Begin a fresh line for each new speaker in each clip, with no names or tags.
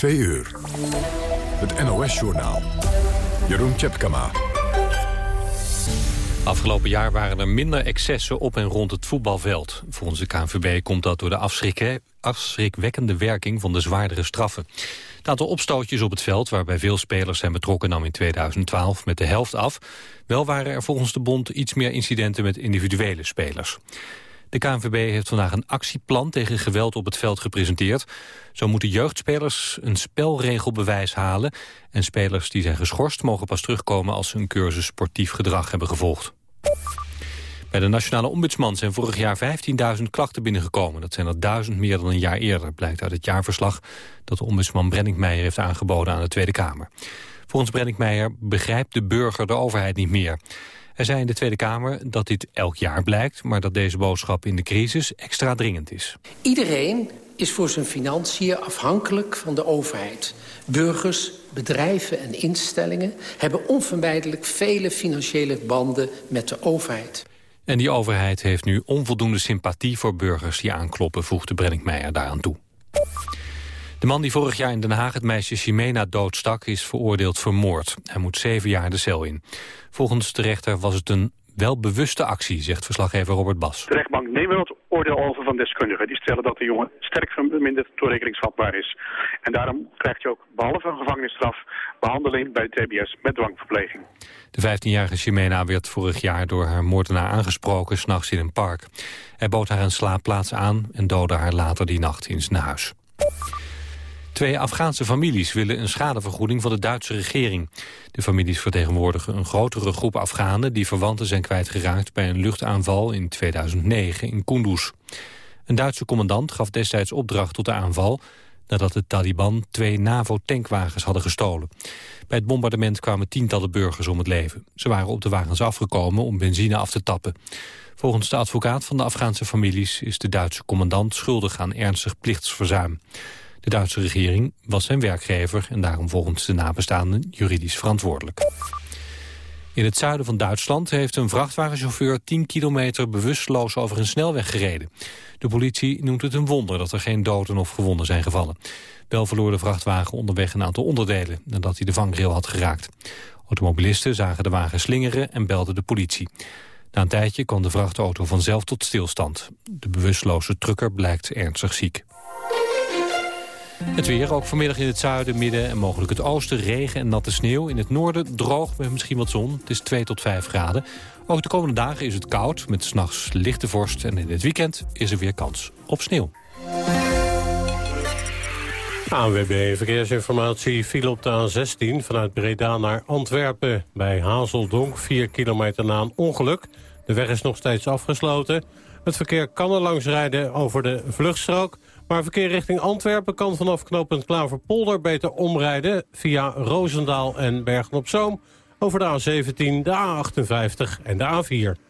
2 uur. Het NOS-journaal. Jeroen Tjepkama.
Afgelopen jaar waren er minder excessen op en rond het voetbalveld. Volgens de KNVB komt dat door de afschrikwekkende werking van de zwaardere straffen. Het aantal opstootjes op het veld, waarbij veel spelers zijn betrokken, nam in 2012 met de helft af. Wel waren er volgens de bond iets meer incidenten met individuele spelers. De KNVB heeft vandaag een actieplan tegen geweld op het veld gepresenteerd. Zo moeten jeugdspelers een spelregelbewijs halen... en spelers die zijn geschorst mogen pas terugkomen... als ze een cursus sportief gedrag hebben gevolgd. Bij de Nationale Ombudsman zijn vorig jaar 15.000 klachten binnengekomen. Dat zijn er duizend meer dan een jaar eerder, blijkt uit het jaarverslag... dat de ombudsman Brenninkmeijer heeft aangeboden aan de Tweede Kamer. Volgens Brenninkmeijer begrijpt de burger de overheid niet meer. Hij zei in de Tweede Kamer dat dit elk jaar blijkt... maar dat deze boodschap in de crisis extra dringend is.
Iedereen is voor zijn financiën afhankelijk van de overheid. Burgers, bedrijven en instellingen hebben onvermijdelijk vele financiële banden met de overheid.
En die overheid heeft nu onvoldoende sympathie voor burgers die aankloppen, voegde Brenninkmeijer daaraan toe. De man die vorig jaar in Den Haag het meisje Chimena doodstak... is veroordeeld voor moord. Hij moet zeven jaar de cel in. Volgens de rechter was het een welbewuste actie, zegt verslaggever Robert Bas.
De rechtbank neemt wel het oordeel over van deskundigen. Die stellen dat de jongen sterk verminderd toerekeningsvatbaar is. En daarom krijgt hij ook, behalve een gevangenisstraf... behandeling bij de TBS met dwangverpleging.
De 15-jarige Chimena werd vorig jaar door haar moordenaar aangesproken... s'nachts in een park. Hij bood haar een slaapplaats aan en doodde haar later die nacht in zijn huis. Twee Afghaanse families willen een schadevergoeding van de Duitse regering. De families vertegenwoordigen een grotere groep Afghanen... die verwanten zijn kwijtgeraakt bij een luchtaanval in 2009 in Kunduz. Een Duitse commandant gaf destijds opdracht tot de aanval... nadat de Taliban twee NAVO-tankwagens hadden gestolen. Bij het bombardement kwamen tientallen burgers om het leven. Ze waren op de wagens afgekomen om benzine af te tappen. Volgens de advocaat van de Afghaanse families... is de Duitse commandant schuldig aan ernstig plichtsverzuim. De Duitse regering was zijn werkgever en daarom volgens de nabestaanden juridisch verantwoordelijk. In het zuiden van Duitsland heeft een vrachtwagenchauffeur 10 kilometer bewusteloos over een snelweg gereden. De politie noemt het een wonder dat er geen doden of gewonden zijn gevallen. Wel verloor de vrachtwagen onderweg een aantal onderdelen nadat hij de vangrail had geraakt. Automobilisten zagen de wagen slingeren en belden de politie. Na een tijdje kwam de vrachtauto vanzelf tot stilstand. De bewusteloze trucker blijkt ernstig ziek. Het weer, ook vanmiddag in het zuiden, midden en mogelijk het oosten... regen en natte sneeuw. In het noorden droog met misschien wat zon. Het is 2 tot 5 graden. Ook de komende dagen is het koud, met s'nachts lichte vorst. En in het weekend is er weer kans op sneeuw.
ANWB Verkeersinformatie viel op de A16 vanuit Breda naar Antwerpen. Bij Hazeldonk, 4 kilometer na een ongeluk. De weg is nog steeds afgesloten. Het verkeer kan er langs rijden over de vluchtstrook... Maar verkeer richting Antwerpen kan vanaf knooppunt Klaverpolder beter omrijden... via Roosendaal en Bergen-op-Zoom over de A17, de A58 en de A4.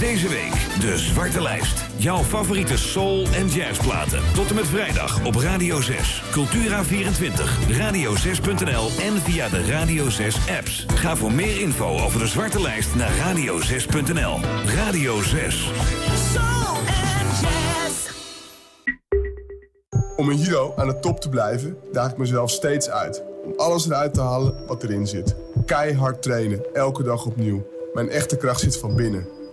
Deze week de Zwarte Lijst. Jouw favoriete soul- en jazzplaten. Tot en met vrijdag op Radio 6. Cultura24, radio6.nl en via de Radio 6 apps. Ga voor meer info over de Zwarte Lijst naar radio6.nl. Radio 6. Soul and jazz.
Om een hero aan de top te blijven, daag ik mezelf steeds uit. Om alles eruit te halen wat erin zit. Keihard trainen, elke dag opnieuw. Mijn echte kracht zit van binnen.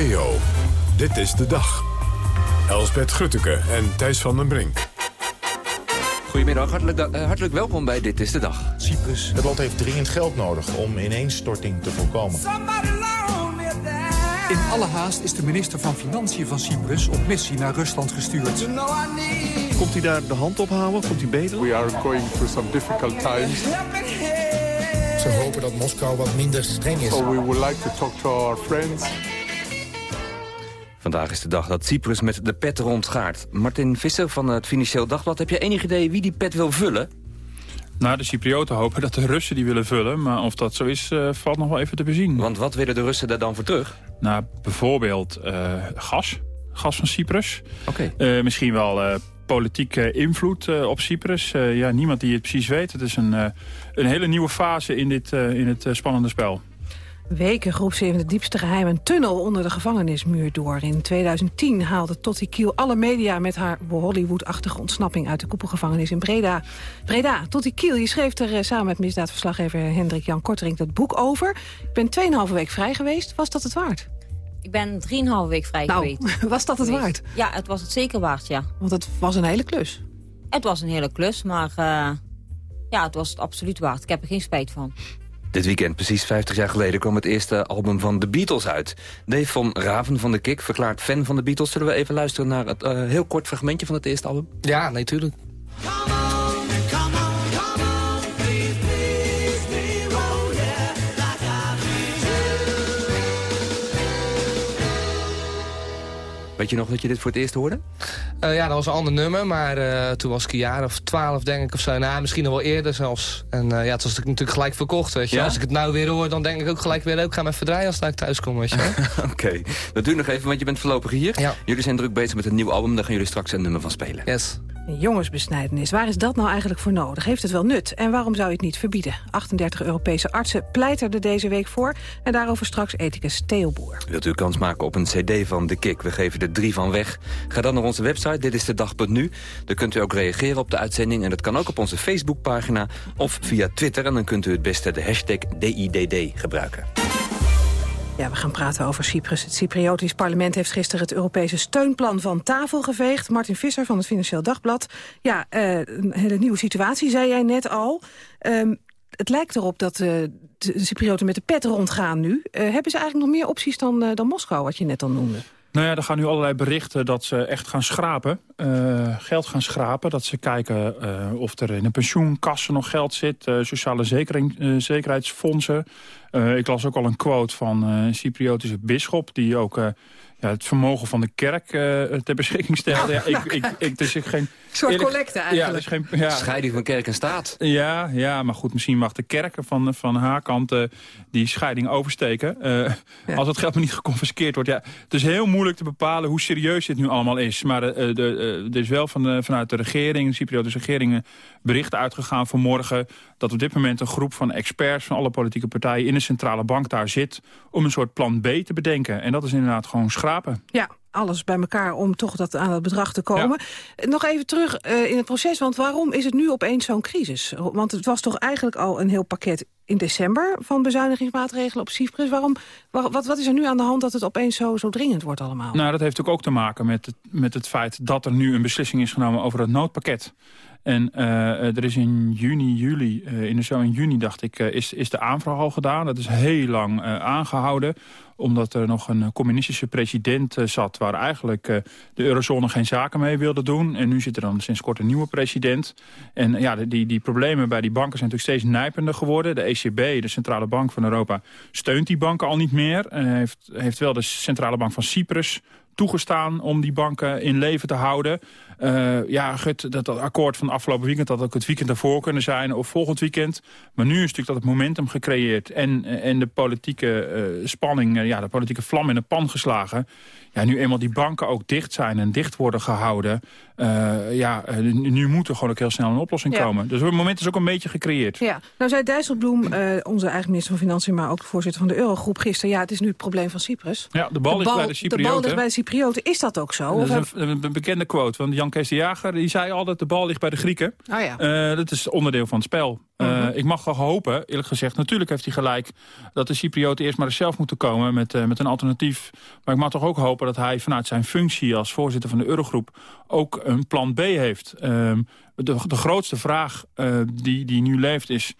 EO, dit is de dag. Elsbeth Grutteke en Thijs van den Brink.
Goedemiddag, hartelijk, uh, hartelijk welkom bij Dit is de Dag.
Cyprus, het land heeft dringend geld nodig om ineenstorting te voorkomen.
In alle haast is de minister van Financiën van Cyprus op missie naar Rusland gestuurd.
Komt hij daar de hand op houden? Komt hij beter?
We are going through some difficult times.
Ze hopen dat Moskou wat minder streng is.
So we would like to talk to our friends.
Vandaag is de dag dat Cyprus met de pet rondgaat. Martin Visser van het Financieel Dagblad. Heb je enig idee wie die pet wil vullen?
Nou, de Cyprioten hopen dat de Russen die willen vullen. Maar of dat zo is, uh, valt nog wel even te bezien.
Want wat willen de Russen daar dan voor terug?
Nou, bijvoorbeeld uh, gas. Gas van Cyprus.
Oké.
Okay. Uh, misschien wel politieke invloed op Cyprus. ja, niemand die het precies weet. Het is een, een hele nieuwe fase in, dit, in het spannende spel.
Weken groep ze in het diepste geheim een tunnel onder de gevangenismuur door. In 2010 haalde Totti Kiel alle media met haar Hollywood-achtige ontsnapping uit de koepelgevangenis in Breda. Breda, Totti Kiel, je schreef er eh, samen met misdaadverslaggever Hendrik Jan Kortering dat boek over. Ik ben 2,5 week vrij geweest. Was dat het waard?
Ik ben 3,5 week vrij
nou,
geweest.
was dat het waard?
Ja, het was het zeker waard, ja.
Want het was een hele klus.
Het was een hele klus, maar uh, ja, het was het absoluut waard. Ik heb er geen spijt van.
Dit weekend, precies 50 jaar geleden, kwam het eerste album van de Beatles uit. Dave van Raven van de Kik verklaart fan van de Beatles. Zullen we even luisteren naar het uh, heel kort fragmentje van het eerste album?
Ja, natuurlijk.
Weet je nog dat je dit voor het eerst hoorde?
Uh, ja, dat was een ander nummer, maar uh, toen was ik een jaar of twaalf denk ik of zo. Nou, misschien nog wel eerder zelfs. En uh, ja, het was natuurlijk gelijk verkocht, weet je. Ja? Als ik het nou weer hoor, dan denk ik ook gelijk weer... ik ga me verdraaien als ik thuis kom, weet je
Oké, okay. dat nog even, want je bent voorlopig hier.
Ja.
Jullie zijn druk bezig met een nieuw album, daar gaan jullie straks een nummer van spelen.
Yes.
Jongensbesnijdenis, waar is dat nou eigenlijk voor nodig? Heeft het wel nut? En waarom zou je het niet verbieden? 38 Europese artsen pleiterden deze week voor. En daarover straks ethicus Theo.
Wilt u kans maken op een cd van De Kik? We geven er drie van weg. Ga dan naar onze website, dit is de dag.nu. Daar kunt u ook reageren op de uitzending. En dat kan ook op onze Facebookpagina of via Twitter. En dan kunt u het beste de hashtag DIDD gebruiken.
Ja, we gaan praten over Cyprus. Het Cypriotisch parlement heeft gisteren het Europese steunplan van tafel geveegd. Martin Visser van het Financieel Dagblad. Ja, uh, een hele nieuwe situatie, zei jij net al. Um, het lijkt erop dat uh, de Cyprioten met de pet rondgaan nu. Uh, hebben ze eigenlijk nog meer opties dan, dan Moskou, wat je net al noemde?
Nou ja, er gaan nu allerlei berichten dat ze echt gaan schrapen. Uh, geld gaan schrapen. Dat ze kijken uh, of er in de pensioenkassen nog geld zit. Uh, sociale zekering, zekerheidsfondsen. ik las ook al een quote van een Cypriotische bisschop... die ook ja, het vermogen van de kerk ter beschikking stelde. Ja, ik, ik, ik, dus ik geen,
een soort eerlijk, collecte eigenlijk.
Ja, dus geen, ja.
Scheiding van kerk en staat.
Ja, ja, maar goed, misschien mag de kerk van, van haar kant die scheiding oversteken. Ja. Als het geld maar niet geconfiskeerd wordt. Ja, het is heel moeilijk te bepalen hoe serieus dit nu allemaal is. Maar de, de, er is wel van de, vanuit de regering, de Cypriotische regering... bericht uitgegaan vanmorgen dat op dit moment een groep van experts... van alle politieke partijen in de centrale bank daar zit... om een soort plan B te bedenken. En dat is inderdaad gewoon schrapen.
Ja, alles bij elkaar om toch dat aan het bedrag te komen. Ja. Nog even terug uh, in het proces, want waarom is het nu opeens zo'n crisis? Want het was toch eigenlijk al een heel pakket in december van bezuinigingsmaatregelen op Cyprus. Waarom, wat, wat is er nu aan de hand dat het opeens zo, zo dringend wordt allemaal?
Nou, dat heeft ook, ook te maken met het, met het feit dat er nu een beslissing is genomen over het noodpakket. En uh, er is in juni, juli, uh, in de zo in juni dacht ik, uh, is, is de aanvraag al gedaan. Dat is heel lang aangehouden omdat er nog een communistische president zat... waar eigenlijk de eurozone geen zaken mee wilde doen. En nu zit er dan sinds kort een nieuwe president. En ja, die, die problemen bij die banken zijn natuurlijk steeds nijpender geworden. De ECB, de Centrale Bank van Europa, steunt die banken al niet meer. En heeft, heeft wel de Centrale Bank van Cyprus toegestaan om die banken in leven te houden. Uh, ja, gut, dat, dat akkoord van afgelopen weekend had ook het weekend daarvoor kunnen zijn... of volgend weekend. Maar nu is natuurlijk dat het momentum gecreëerd... en, en de politieke uh, spanning, ja, de politieke vlam in de pan geslagen. Ja, nu eenmaal die banken ook dicht zijn en dicht worden gehouden... ja, nu moet er gewoon ook heel snel een oplossing ja. komen. Dus het moment is ook een beetje gecreëerd.
Ja, nou zei Dijsselbloem, onze eigen minister van Financiën... maar ook de voorzitter van de Eurogroep gisteren... ja, het is nu het probleem van Cyprus.
Ja, de bal, de bal is bij de Cyprioten.
De bal is bij de Cyprioten. Is dat ook zo?
Dat is een, een bekende quote, want Jan Kees de Jager die zei altijd... de bal ligt bij de Grieken.
Oh ja.
Uh, dat is onderdeel van het spel. Uh, Ik mag wel hopen, eerlijk gezegd, natuurlijk heeft hij gelijk... dat de Cyprioten eerst maar eens zelf moeten komen met, uh, met een alternatief. Maar ik mag toch ook hopen dat hij vanuit zijn functie als voorzitter van de Eurogroep... ook een plan B heeft. de, de grootste vraag die, die nu leeft is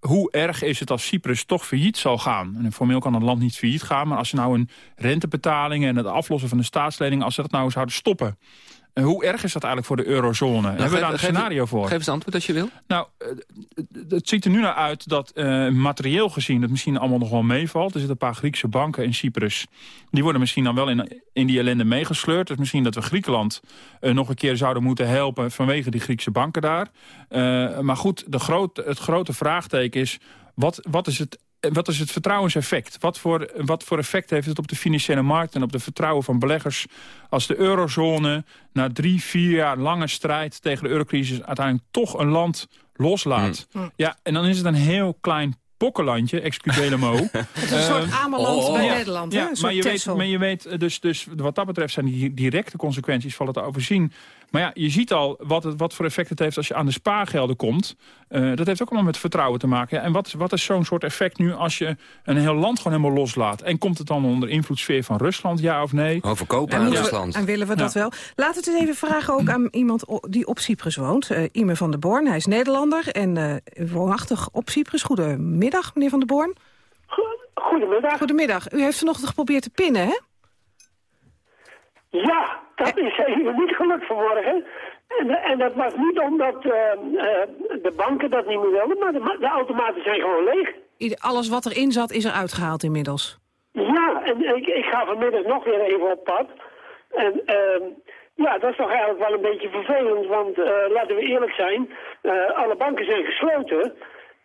hoe erg is het als Cyprus toch failliet zal gaan? En formeel kan het land niet failliet gaan... maar als ze nou een rentebetaling en het aflossen van de staatslening... als ze dat nou zouden stoppen... En hoe erg is dat eigenlijk voor de eurozone? Nou, Hebben we daar een scenario voor?
Geef eens antwoord als je wil.
Nou, het ziet er nu naar uit dat uh, materieel gezien het misschien allemaal nog wel meevalt. Er zitten een paar Griekse banken in Cyprus. Die worden misschien dan wel in, in die ellende meegesleurd. Dus misschien dat we Griekenland uh, nog een keer zouden moeten helpen vanwege die Griekse banken daar. Uh, maar goed, de groot, het grote vraagteken is... Wat, wat is het wat is het vertrouwenseffect? Wat voor, wat voor effect heeft het op de financiële markt en op de vertrouwen van beleggers... als de eurozone na drie, vier jaar lange strijd tegen de eurocrisis... uiteindelijk toch een land loslaat? Mm. Ja, en dan is het een heel klein pokkenlandje, excusez mo.
een soort Ameland oh. bij ja, Nederland. Ja,
maar, je weet, maar je weet, dus, dus wat dat betreft zijn die directe consequenties vallen te overzien. Maar ja, je ziet al wat, het, wat voor effect het heeft als je aan de spaargelden komt. Uh, dat heeft ook allemaal met vertrouwen te maken. En wat, wat is zo'n soort effect nu als je een heel land gewoon helemaal loslaat? En komt het dan onder invloedssfeer van Rusland, ja of nee?
Overkopen aan Rusland.
en willen we dat wel? Laten we het eens even vragen ook aan iemand die op Cyprus woont. Uh, Ime van der Born, hij is Nederlander en uh, woonachtig op Cyprus. Goedemiddag, meneer van der Born.
Goedemiddag.
Goedemiddag. U heeft vanochtend geprobeerd te pinnen, hè?
Ja, dat is even niet gelukt vanmorgen. En, en dat was niet omdat uh, uh, de banken dat niet meer wilden, maar de, de, automaten zijn gewoon leeg.
Alles wat erin zat is er uitgehaald inmiddels?
Ja, en ik, ik ga vanmiddag nog weer even op pad. En uh, ja, dat is toch eigenlijk wel een beetje vervelend, want laten we eerlijk zijn, alle banken zijn gesloten.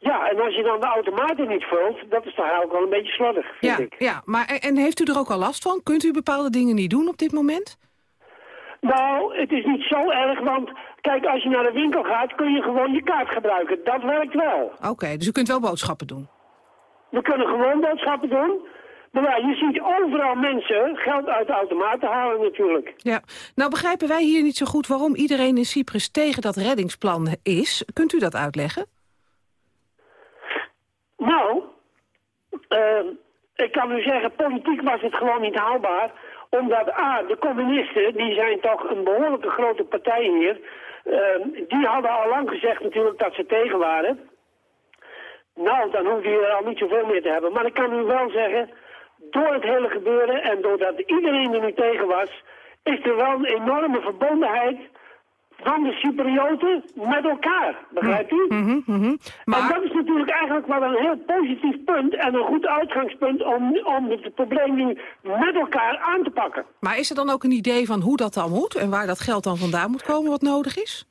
Ja, en als je dan de automaten niet vult, dat is toch eigenlijk wel een beetje slordig, vind
ja,
ik.
Ja, maar en heeft u er ook al last van? Kunt u bepaalde dingen niet doen op dit moment?
Nou, het is niet zo erg, want kijk, als je naar de winkel gaat, kun je gewoon je kaart gebruiken. Dat werkt wel.
Oké, dus u kunt wel boodschappen doen?
We kunnen gewoon boodschappen doen. Maar ja, je ziet overal mensen geld uit de automaten halen natuurlijk.
Ja, nou begrijpen wij hier niet zo goed waarom iedereen in Cyprus tegen dat reddingsplan is. Kunt u dat uitleggen?
Nou, uh, ik kan u zeggen, politiek was het gewoon niet haalbaar omdat A, de communisten, die zijn toch een behoorlijke grote partij hier. Uh, die hadden al lang gezegd natuurlijk dat ze tegen waren. Nou, dan hoef je er al niet zoveel meer te hebben. Maar ik kan u wel zeggen, door het hele gebeuren en doordat iedereen er nu tegen was... is er wel een enorme verbondenheid van de Cyprioten met elkaar. Begrijpt u?
Mm -hmm,
maar... En dat is natuurlijk eigenlijk wel een heel positief punt en een goed uitgangspunt om, om het probleem nu met elkaar aan te pakken.
Maar is er dan ook een idee van hoe dat dan moet en waar dat geld dan vandaan moet komen wat nodig is?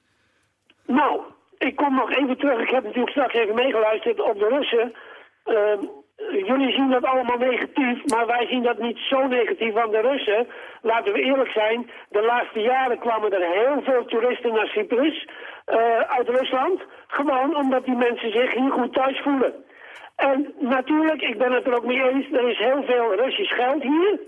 Nou, ik kom nog even terug. Ik heb natuurlijk straks even meegeluisterd op de Russen. Uh, jullie zien dat allemaal negatief, maar wij zien dat niet zo negatief. Want de Russen, laten we eerlijk zijn, de laatste jaren kwamen er heel veel toeristen naar Cyprus uh, uit Rusland. Gewoon omdat die mensen zich hier goed thuis voelen. En natuurlijk, ik ben het er ook mee eens, er is heel veel Russisch geld hier.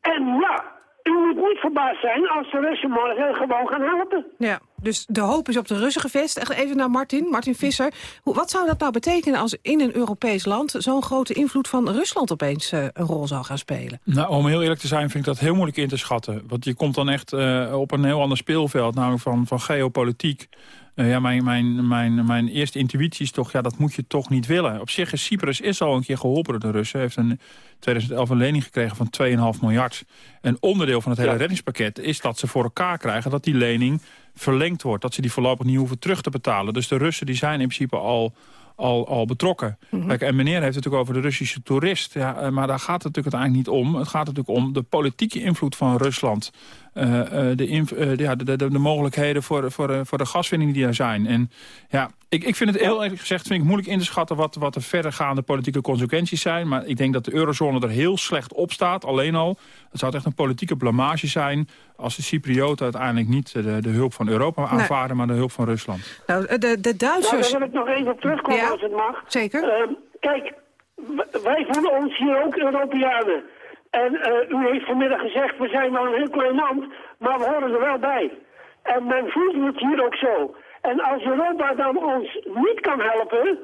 En ja, u moet niet verbaasd zijn als de Russen morgen gewoon gaan helpen.
Ja, dus de hoop is op de Russen gevestigd. Even naar Martin, Martin Visser. Wat zou dat nou betekenen als in een Europees land... zo'n grote invloed van Rusland opeens uh, een rol zou gaan spelen?
Nou, om heel eerlijk te zijn vind ik dat heel moeilijk in te schatten. Want je komt dan echt uh, op een heel ander speelveld, namelijk van, van geopolitiek. Uh, ja, mijn, mijn, mijn, mijn eerste intuïtie is toch, ja, dat moet je toch niet willen. Op zich is Cyprus is al een keer geholpen door de Russen. heeft in 2011 een lening gekregen van 2,5 miljard. En onderdeel van het hele ja. reddingspakket is dat ze voor elkaar krijgen... dat die lening verlengd wordt. Dat ze die voorlopig niet hoeven terug te betalen. Dus de Russen die zijn in principe al al, al betrokken. Mm -hmm. Kijk, en meneer heeft het natuurlijk over de Russische toerist. Ja, eh, maar daar gaat het natuurlijk uiteindelijk niet om. Het gaat natuurlijk om de politieke invloed van Rusland. Uh, uh, de, uh, ja, de, de, de, mogelijkheden voor, voor, voor de gaswinning die er zijn. En ja, ik, ik vind het heel eerlijk gezegd vind ik moeilijk in te schatten... wat, wat de verdergaande politieke consequenties zijn. Maar ik denk dat de eurozone er heel slecht op staat. Alleen al, het zou echt een politieke blamage zijn... als de Cyprioten uiteindelijk niet de, de hulp van Europa aanvaarden... Nee. maar de hulp van Rusland.
Nou, de, de Duitsers...
Nou, daar wil ik nog even op terugkomen ja, als het mag.
Zeker.
Uh, kijk, wij voelen ons hier ook Europeanen. En eh, u heeft vanmiddag gezegd, we zijn wel een heel klein land, maar we horen er wel bij. En men voelt het hier ook zo. En als Europa dan ons niet kan helpen,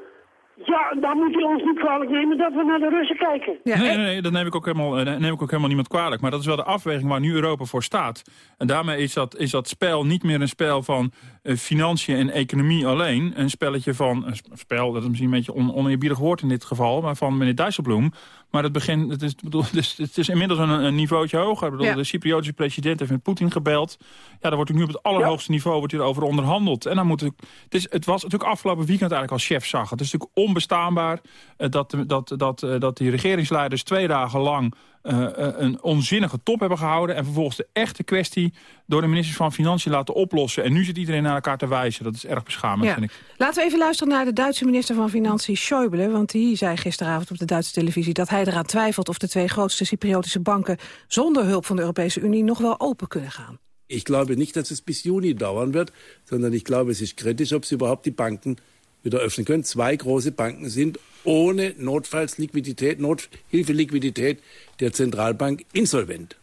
ja, dan moet u ons niet kwalijk nemen dat we naar de Russen kijken.
nee, nee, nee, dat neem ik, ook helemaal, eh, neem ik ook helemaal niemand kwalijk. Maar dat is wel de afweging waar nu Europa voor staat. En daarmee is dat, is dat spel niet meer een spel van uh, financiën en economie alleen. Een spelletje van, een spel, dat is misschien een beetje on, oneerbiedig woord in dit geval... maar van meneer Dijsselbloem. Maar het, begin, het, is, bedoel, het, is, het is inmiddels een, een niveautje hoger. bedoel, De Cypriotische president heeft met Poetin gebeld. Ja, daar wordt nu op het allerhoogste niveau wordt hierover onderhandeld. En dan moet het, het, is, het was natuurlijk afgelopen weekend eigenlijk als chef zag. Het is natuurlijk onbestaanbaar uh, dat, dat, dat, uh, dat die regeringsleiders twee dagen lang uh, een onzinnige top hebben gehouden... en vervolgens de echte kwestie door de ministers van Financiën laten oplossen. En nu zit iedereen naar elkaar te wijzen. Dat is erg beschamend, ja. vind ik.
Laten we even luisteren naar de Duitse minister van Financiën Schäuble... want die zei gisteravond op de Duitse televisie... dat hij eraan twijfelt of de twee grootste Cypriotische banken... zonder hulp van de Europese Unie nog wel open kunnen gaan.
Ik glaube niet dat het bis Juni dauern wird, sondern ich glaube, es ist kritisch, ob sie überhaupt die Banken wieder öffnen können. Zwei große Banken sind ohne Notfallsliquidität, Nothilfeliquidität der Zentralbank insolvent.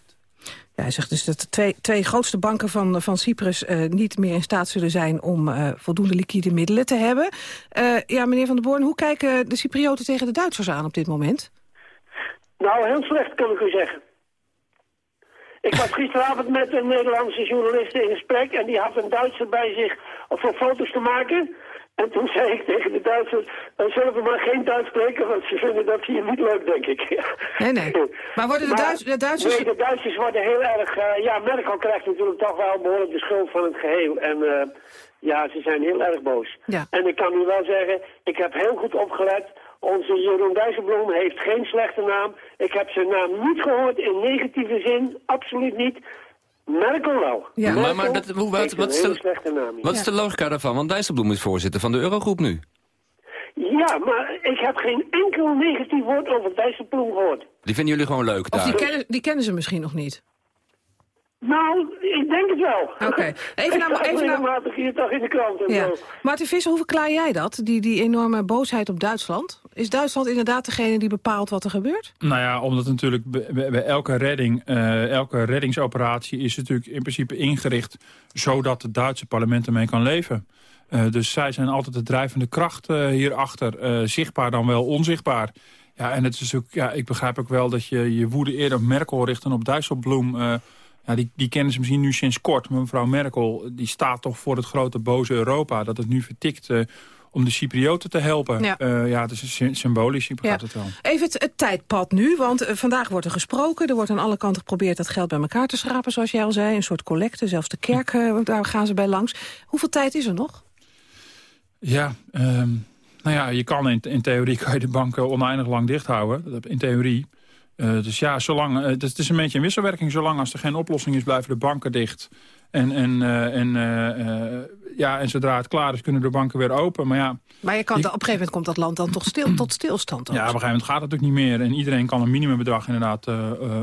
Ja, hij zegt dus dat de twee, twee grootste banken van, van Cyprus uh, niet meer in staat zullen zijn om uh, voldoende liquide middelen te hebben. Uh, ja, meneer Van der Born, hoe kijken de Cyprioten tegen de Duitsers aan op dit moment?
Nou, heel slecht kan ik u zeggen. Ik was gisteravond met een Nederlandse journalist in gesprek en die had een Duitser bij zich voor foto's te maken. En toen zei ik tegen de Duitsers, dan zullen we maar geen Duits spreken, want ze vinden dat hier niet leuk, denk ik.
Nee, nee. Maar worden de,
maar,
Duits, de Duitsers...
Nee, de Duitsers worden heel erg... Uh, ja, Merkel krijgt natuurlijk toch wel behoorlijk de schuld van het geheel. En uh, ja, ze zijn heel erg boos.
Ja.
En ik kan u wel zeggen, ik heb heel goed opgelet. Onze Jeroen Dijsselbloem heeft geen slechte naam. Ik heb zijn naam niet gehoord in negatieve zin, absoluut niet. Merkel wel.
Ja.
Merkel
maar, maar dat, hoe, wat, wat, is de, wat is de logica daarvan? Want Dijsselbloem is voorzitter van de Eurogroep nu.
Ja, maar ik heb geen enkel negatief woord over Dijsselbloem gehoord.
Die vinden jullie gewoon leuk daar?
Of die kennen, die kennen ze misschien nog niet.
Nou, ik denk het wel.
Oké. Okay. Even naar... Even
naar... hier toch in de krant en
ja. Martin Visser, hoe verklaar jij dat? Die, die enorme boosheid op Duitsland? Is Duitsland inderdaad degene die bepaalt wat er gebeurt?
Nou ja, omdat natuurlijk bij, bij elke redding, uh, elke reddingsoperatie is natuurlijk in principe ingericht... zodat het Duitse parlement ermee kan leven. Uh, dus zij zijn altijd de drijvende kracht uh, hierachter. Uh, zichtbaar dan wel onzichtbaar. Ja, en het is ook, ja, ik begrijp ook wel dat je je woede eerder op Merkel richt dan op Dijsselbloem... Ja, die, die kennen ze misschien nu sinds kort. Maar mevrouw Merkel die staat toch voor het grote boze Europa. Dat het nu vertikt uh, om de Cyprioten te helpen. Ja, uh, ja het is symbolisch, ik begrijp
ja.
het wel.
Even het, het tijdpad nu, want uh, vandaag wordt er gesproken. Er wordt aan alle kanten geprobeerd dat geld bij elkaar te schrapen, zoals jij al zei. Een soort collecte, zelfs de kerk, daar gaan ze bij langs. Hoeveel tijd is er nog?
Ja, um, nou ja, je kan in, in theorie kan je de banken oneindig lang dicht houden. In theorie. Uh, dus ja, zolang, uh, het is een beetje een wisselwerking. Zolang als er geen oplossing is, blijven de banken dicht. En, en, uh, en, ja, en zodra het klaar is, kunnen de banken weer open. Maar, ja,
maar je kan, je, op een gegeven moment komt dat land dan toch stil, tot stilstand.
Ja, op een gegeven moment gaat het natuurlijk niet meer. En iedereen kan een minimumbedrag inderdaad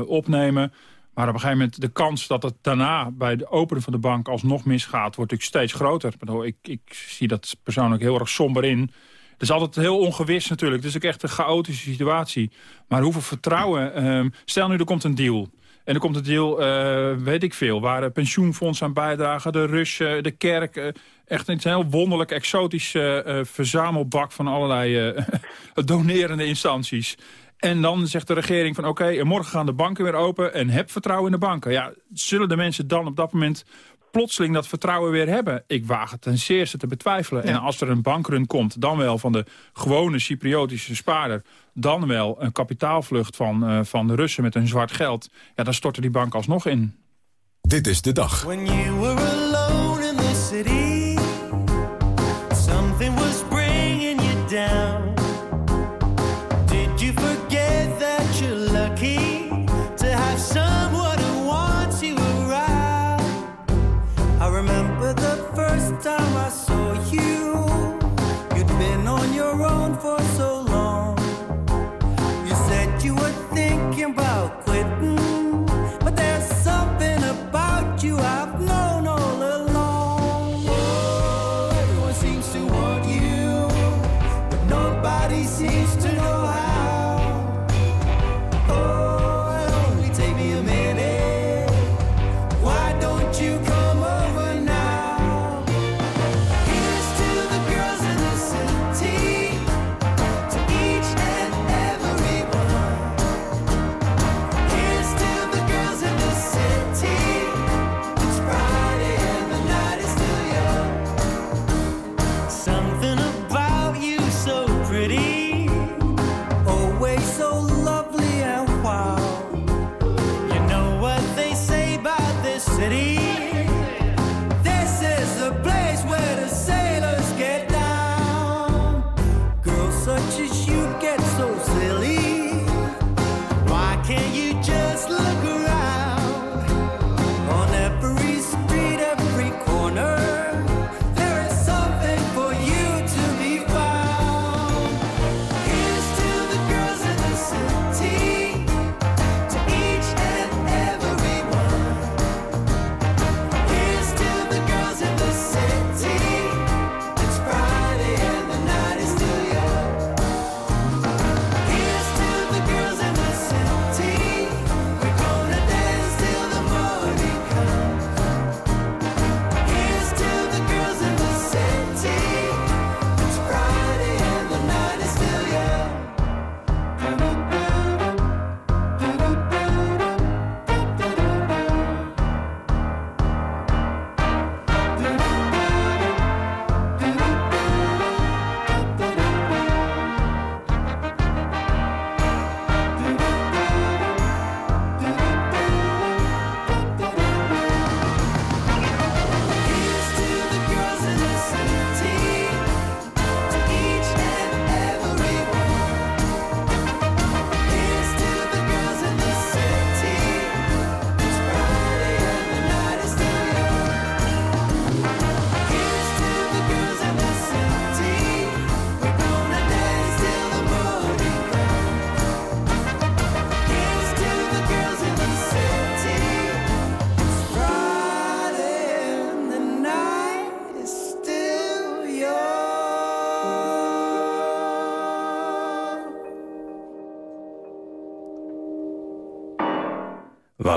opnemen. Maar op een gegeven moment de kans dat het daarna bij de openen van de bank alsnog misgaat... wordt natuurlijk steeds groter. Ik, ik zie dat persoonlijk heel erg somber in... Het is altijd heel ongewis natuurlijk. Het is ook echt een chaotische situatie. Maar hoeveel vertrouwen... Um, stel nu, er komt een deal. En er komt een deal, uh, weet ik veel... waar pensioenfonds aan bijdragen, de Russen, de kerk... Uh, echt een heel wonderlijk, exotisch uh, verzamelbak... van allerlei donerende instanties. En dan zegt de regering van oké, okay, morgen gaan de banken weer open... en heb vertrouwen in de banken. Ja, zullen de mensen dan op dat moment plotseling dat vertrouwen weer hebben. Ik waag het ten zeerste te betwijfelen. Ja. En als er een bankrun komt, dan wel van de gewone Cypriotische spaarder... dan wel een kapitaalvlucht van, uh, van de Russen met hun zwart geld... ja, dan storten die bank alsnog in.
Dit is de dag.
When you were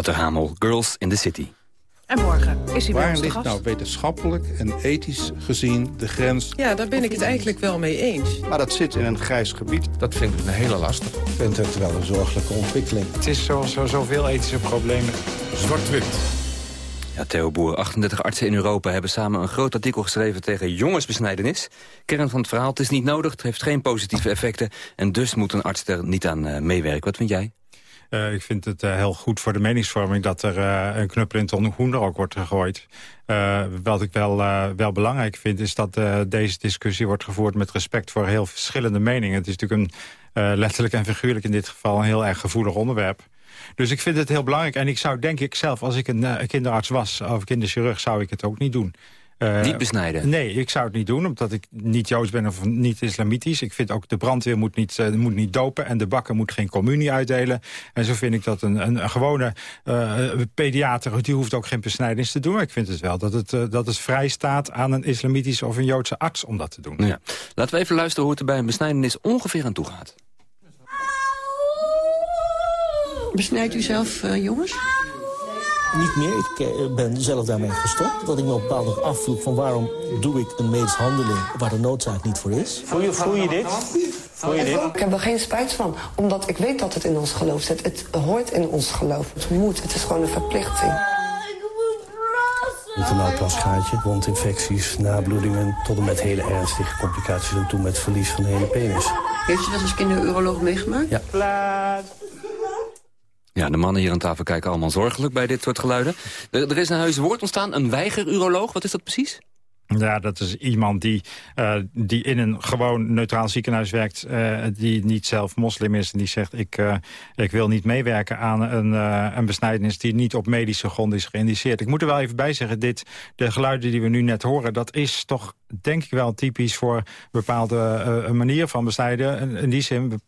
Wouter Hamel, Girls in the City.
En morgen is hij bij
Waar ligt
gast.
nou wetenschappelijk en ethisch gezien de grens?
Ja, daar ben ik het eigenlijk wel mee eens.
Maar dat zit in een grijs gebied.
Dat vind ik een hele lastig.
Ik vind het wel een zorgelijke ontwikkeling.
Het is zoals zo, zoveel ethische problemen.
Zwart-wit.
Ja, Theo Boer, 38 artsen in Europa hebben samen een groot artikel geschreven tegen jongensbesnijdenis. Kern van het verhaal, het is niet nodig, het heeft geen positieve effecten... en dus moet een arts er niet aan eh, meewerken. Wat vind jij?
Uh, ik vind het uh, heel goed voor de meningsvorming dat er uh, een knuppel in ton hoender ook wordt gegooid. wat ik wel, wel belangrijk vind is dat deze discussie wordt gevoerd met respect voor heel verschillende meningen. Het is natuurlijk een, letterlijk en figuurlijk in dit geval een heel erg gevoelig onderwerp. Dus ik vind het heel belangrijk. En ik zou denk ik zelf, als ik een, een kinderarts was of kinderchirurg, zou ik het ook niet doen.
Uh, niet besnijden?
Nee, ik zou het niet doen, omdat ik niet Joods ben of niet islamitisch. Ik vind ook de brandweer moet niet, uh, moet niet dopen en de bakker moet geen communie uitdelen. En zo vind ik dat een, een, een gewone uh, pediater, die hoeft ook geen besnijdenis te doen. Maar ik vind het wel dat het, dat het vrij staat aan een islamitische of een Joodse arts om dat te doen.
Ja. Laten we even luisteren hoe het er bij een besnijdenis ongeveer aan toe gaat.
Besnijdt u zelf, jongens?
Niet meer. Ik eh, ben zelf daarmee gestopt. Dat ik me op een afvroeg van waarom doe ik een medische handeling waar de noodzaak niet voor is.
Voel je, voel je dit? Voel je dit?
Ik heb er geen spijt van, omdat ik weet dat het in ons geloof zit. Het hoort in ons geloof. Het moet, het is gewoon een verplichting.
Met een plasgaatje, wondinfecties, nabloedingen... tot en met hele ernstige complicaties en toe met verlies van de hele penis.
Heeft u dat als kinderuroloog meegemaakt?
Ja.
Ja, de mannen hier aan tafel kijken allemaal zorgelijk bij dit soort geluiden. Er, is een heus woord ontstaan, een weigeruroloog. Wat is dat precies?
Ja, dat is iemand die, uh, die in een gewoon neutraal ziekenhuis werkt... Uh, die niet zelf moslim is en die zegt... ik, uh, ik wil niet meewerken aan een, een besnijdenis... die niet op medische grond is geïndiceerd. Ik moet er wel even bij zeggen, dit, de geluiden die we nu net horen... dat is toch denk ik wel typisch voor een bepaalde manier van besnijden. In die zin,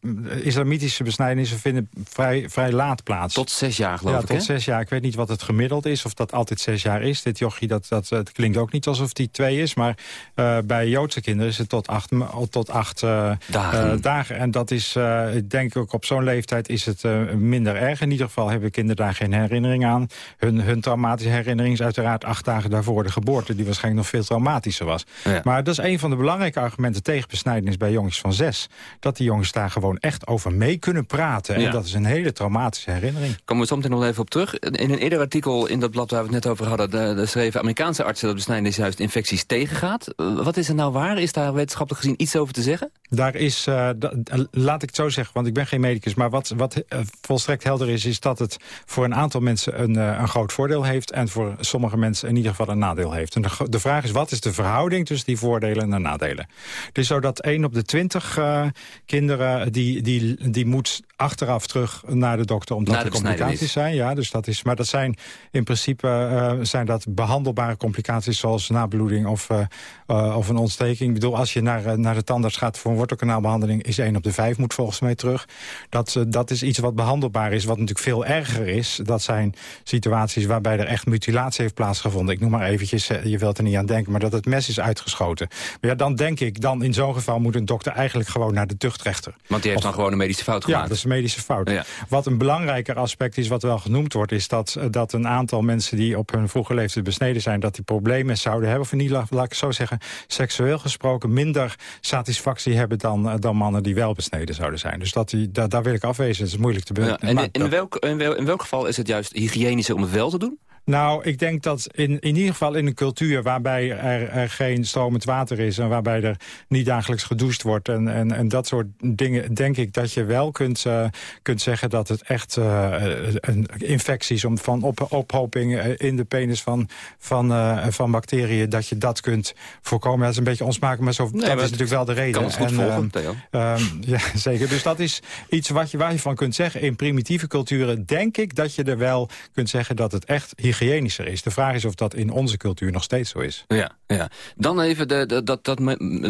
islamitische besnijdenissen vinden vrij, vrij laat plaats.
Tot zes jaar geloof
ja,
ik,
tot
hè?
zes jaar. Ik weet niet wat het gemiddeld is, of dat altijd zes jaar is. Dit jochie, dat, dat, het klinkt ook niet alsof die twee is. Maar uh, bij Joodse kinderen is het tot acht, tot acht uh,
dagen.
Uh, dagen. En dat is, ik denk ook op zo'n leeftijd is het minder erg. In ieder geval hebben kinderen daar geen herinnering aan. Hun, hun traumatische herinnering is uiteraard acht dagen daarvoor de geboorte... die waarschijnlijk nog veel traumatischer was.
Ja.
Maar dat is een van de belangrijke argumenten tegen besnijdenis bij jongens van zes. Dat die jongens daar gewoon echt over mee kunnen praten. En
Ja.
dat is een hele traumatische herinnering.
Komen we meteen nog even op terug. In een eerder artikel in dat blad waar we het net over hadden... daar schreven Amerikaanse artsen dat besnijdenis juist infecties tegengaat. Eh, Wat is er nou waar? Is daar wetenschappelijk gezien iets over te zeggen?
Daar is, eh, da- laat ik het zo zeggen, want ik ben geen medicus... maar wat, wat eh, volstrekt helder is, is dat het voor een aantal mensen een, eh, een groot voordeel heeft... en voor sommige mensen in ieder geval een nadeel heeft. En de, de vraag is, wat is de verhouding tussen die voordelen en de nadelen? Het is zo dat 1 op de 20 eh, kinderen, die, die, die moet achteraf terug naar de dokter... omdat
de
er complicaties zijn. Ja, dus dat is, maar dat zijn in principe eh, zijn dat behandelbare complicaties... zoals nabloeding of, eh, of een ontsteking. Ik bedoel, als je naar, naar de tandarts gaat voor een wortelkanaalbehandeling... is 1 op de 5 moet volgens mij terug. Dat, dat is iets wat behandelbaar is. Wat natuurlijk veel erger is, dat zijn situaties... waarbij er echt mutilatie heeft plaatsgevonden. Ik noem maar eventjes, je wilt er niet aan denken... maar dat het mes is Maar ja, dan denk ik, dan in zo'n geval moet een dokter eigenlijk gewoon naar de tuchtrechter.
Want die heeft dan gewoon een medische fout gemaakt.
Ja, dat is een medische fout.
Ja.
Wat een belangrijker aspect is, wat wel genoemd wordt... is dat, eh, dat een aantal mensen die op hun vroege leeftijd besneden zijn... dat die problemen zouden hebben, of niet, laat, laat ik zo zeggen... seksueel gesproken minder satisfactie hebben dan, eh, dan mannen die wel besneden zouden zijn. Dus dat die, da, daar wil ik afwezen. Dat is moeilijk te
Ja, en in, in, welk, in, wel- in welk geval is het juist hygiënischer om het wel te doen?
Nou, ik denk dat in, in ieder geval in een cultuur waarbij er, er geen stromend water is... en waarbij er niet dagelijks gedoucht wordt en, en, en dat soort dingen... denk ik dat je wel kunt, eh, kunt zeggen dat het echt eh, een infecties... Om, van op, ophoping eh, in de penis van, van, van bacteriën... dat je dat kunt voorkomen. Dat is een beetje onsmakelijk, maar, zo,
Nee,
dat
maar
is natuurlijk wel de reden.
kan het goed volgen,
ehm. Ehm, ja, zeker. Dus dat is iets wat je, waar je van kunt zeggen. In primitieve culturen denk ik dat je er wel kunt zeggen... dat het echt hygiënisch hygiënischer is. De vraag is of dat in onze cultuur nog steeds zo is.
Ja, ja. Dan even de, de- dat, dat,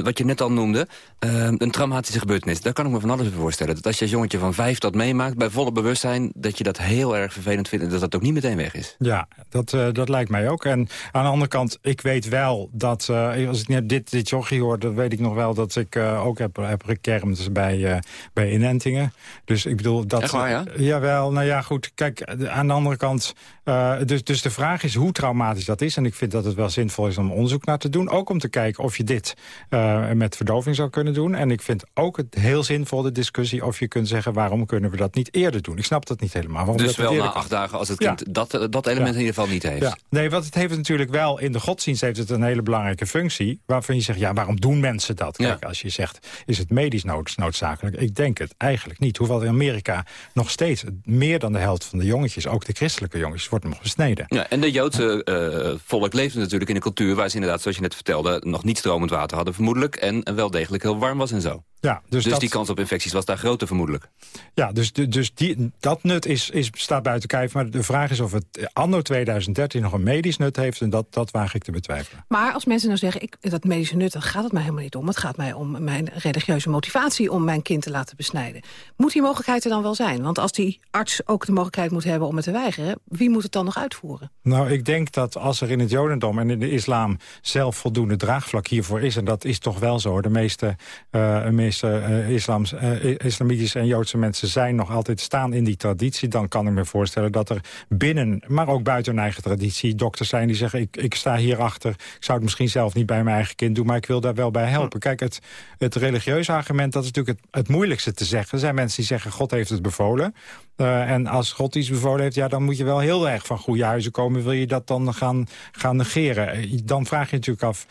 wat je net al noemde. eh, een traumatische gebeurtenis. Daar kan ik me van alles voorstellen. Dat als je als jongetje van vijf dat meemaakt... bij volle bewustzijn dat je dat heel erg vervelend vindt... en dat dat ook niet meteen weg is.
Ja, dat, eh, dat lijkt mij ook. En aan de andere kant, ik weet wel dat... eh, als ik net dit, dit jochie hoor, dan weet ik nog wel... dat ik ook heb, heb gekermd bij, bij inentingen. Dus ik bedoel... Dat,
Echt waar, ja?
Jawel, nou ja, goed. Kijk, aan de andere kant... eh, dus, dus de vraag is hoe traumatisch dat is. En ik vind dat het wel zinvol is om onderzoek naar te doen. Ook om te kijken of je dit eh, met verdoving zou kunnen doen. En ik vind ook het heel zinvol, de discussie... of je kunt zeggen, waarom kunnen we dat niet eerder doen? Ik snap dat niet helemaal. Waarom
Dus wel na
kan.
acht dagen als het
Ja.
kind dat, eh, dat element in ieder geval niet heeft.
Ja. Nee, wat het heeft natuurlijk wel, in de godsdienst heeft het een hele belangrijke functie... waarvan je zegt, ja, waarom doen mensen dat? Kijk, als je zegt, is het medisch nood, noodzakelijk? Ik denk het eigenlijk niet. Hoewel in Amerika nog steeds meer dan de helft van de jongetjes... ook de christelijke jongetjes, nog.
Ja, en de Joodse eh, volk leefde natuurlijk in een cultuur... waar ze inderdaad, zoals je net vertelde, nog niet stromend water hadden vermoedelijk... en wel degelijk heel warm was en zo.
Ja, dus
Dus,
dat-
die kans op infecties was daar groter vermoedelijk.
Ja, dus, dus die, dat nut is, is, staat buiten kijf. Maar de vraag is of het anno 2013 nog een medisch nut heeft... en dat, dat waag ik te betwijfelen.
Maar als mensen nou zeggen, ik, dat medische nut, dat gaat het mij helemaal niet om. Het gaat mij om mijn religieuze motivatie om mijn kind te laten besnijden. Moet die mogelijkheid er dan wel zijn? Want als die arts ook de mogelijkheid moet hebben om het te weigeren... wie moet het dan nog uitvoeren?
Nou, ik denk dat als er in het Jodendom en in de islam zelf voldoende draagvlak hiervoor is... en dat is toch wel zo, de meeste, eh, eh, islams, eh, islamitische en Joodse mensen zijn nog altijd staan in die traditie... dan kan ik me voorstellen dat er binnen, maar ook buiten hun eigen traditie... dokters zijn die zeggen, ik, ik sta hierachter, ik zou het misschien zelf niet bij mijn eigen kind doen... maar ik wil daar wel bij helpen. Kijk, het, het religieuze argument, dat is natuurlijk het, het moeilijkste te zeggen. Er zijn mensen die zeggen, God heeft het bevolen... Eh, en als God iets bevolen heeft, ja, dan moet je wel heel erg van goede huizen komen. Wil je dat dan gaan, gaan negeren? Dan vraag je natuurlijk af,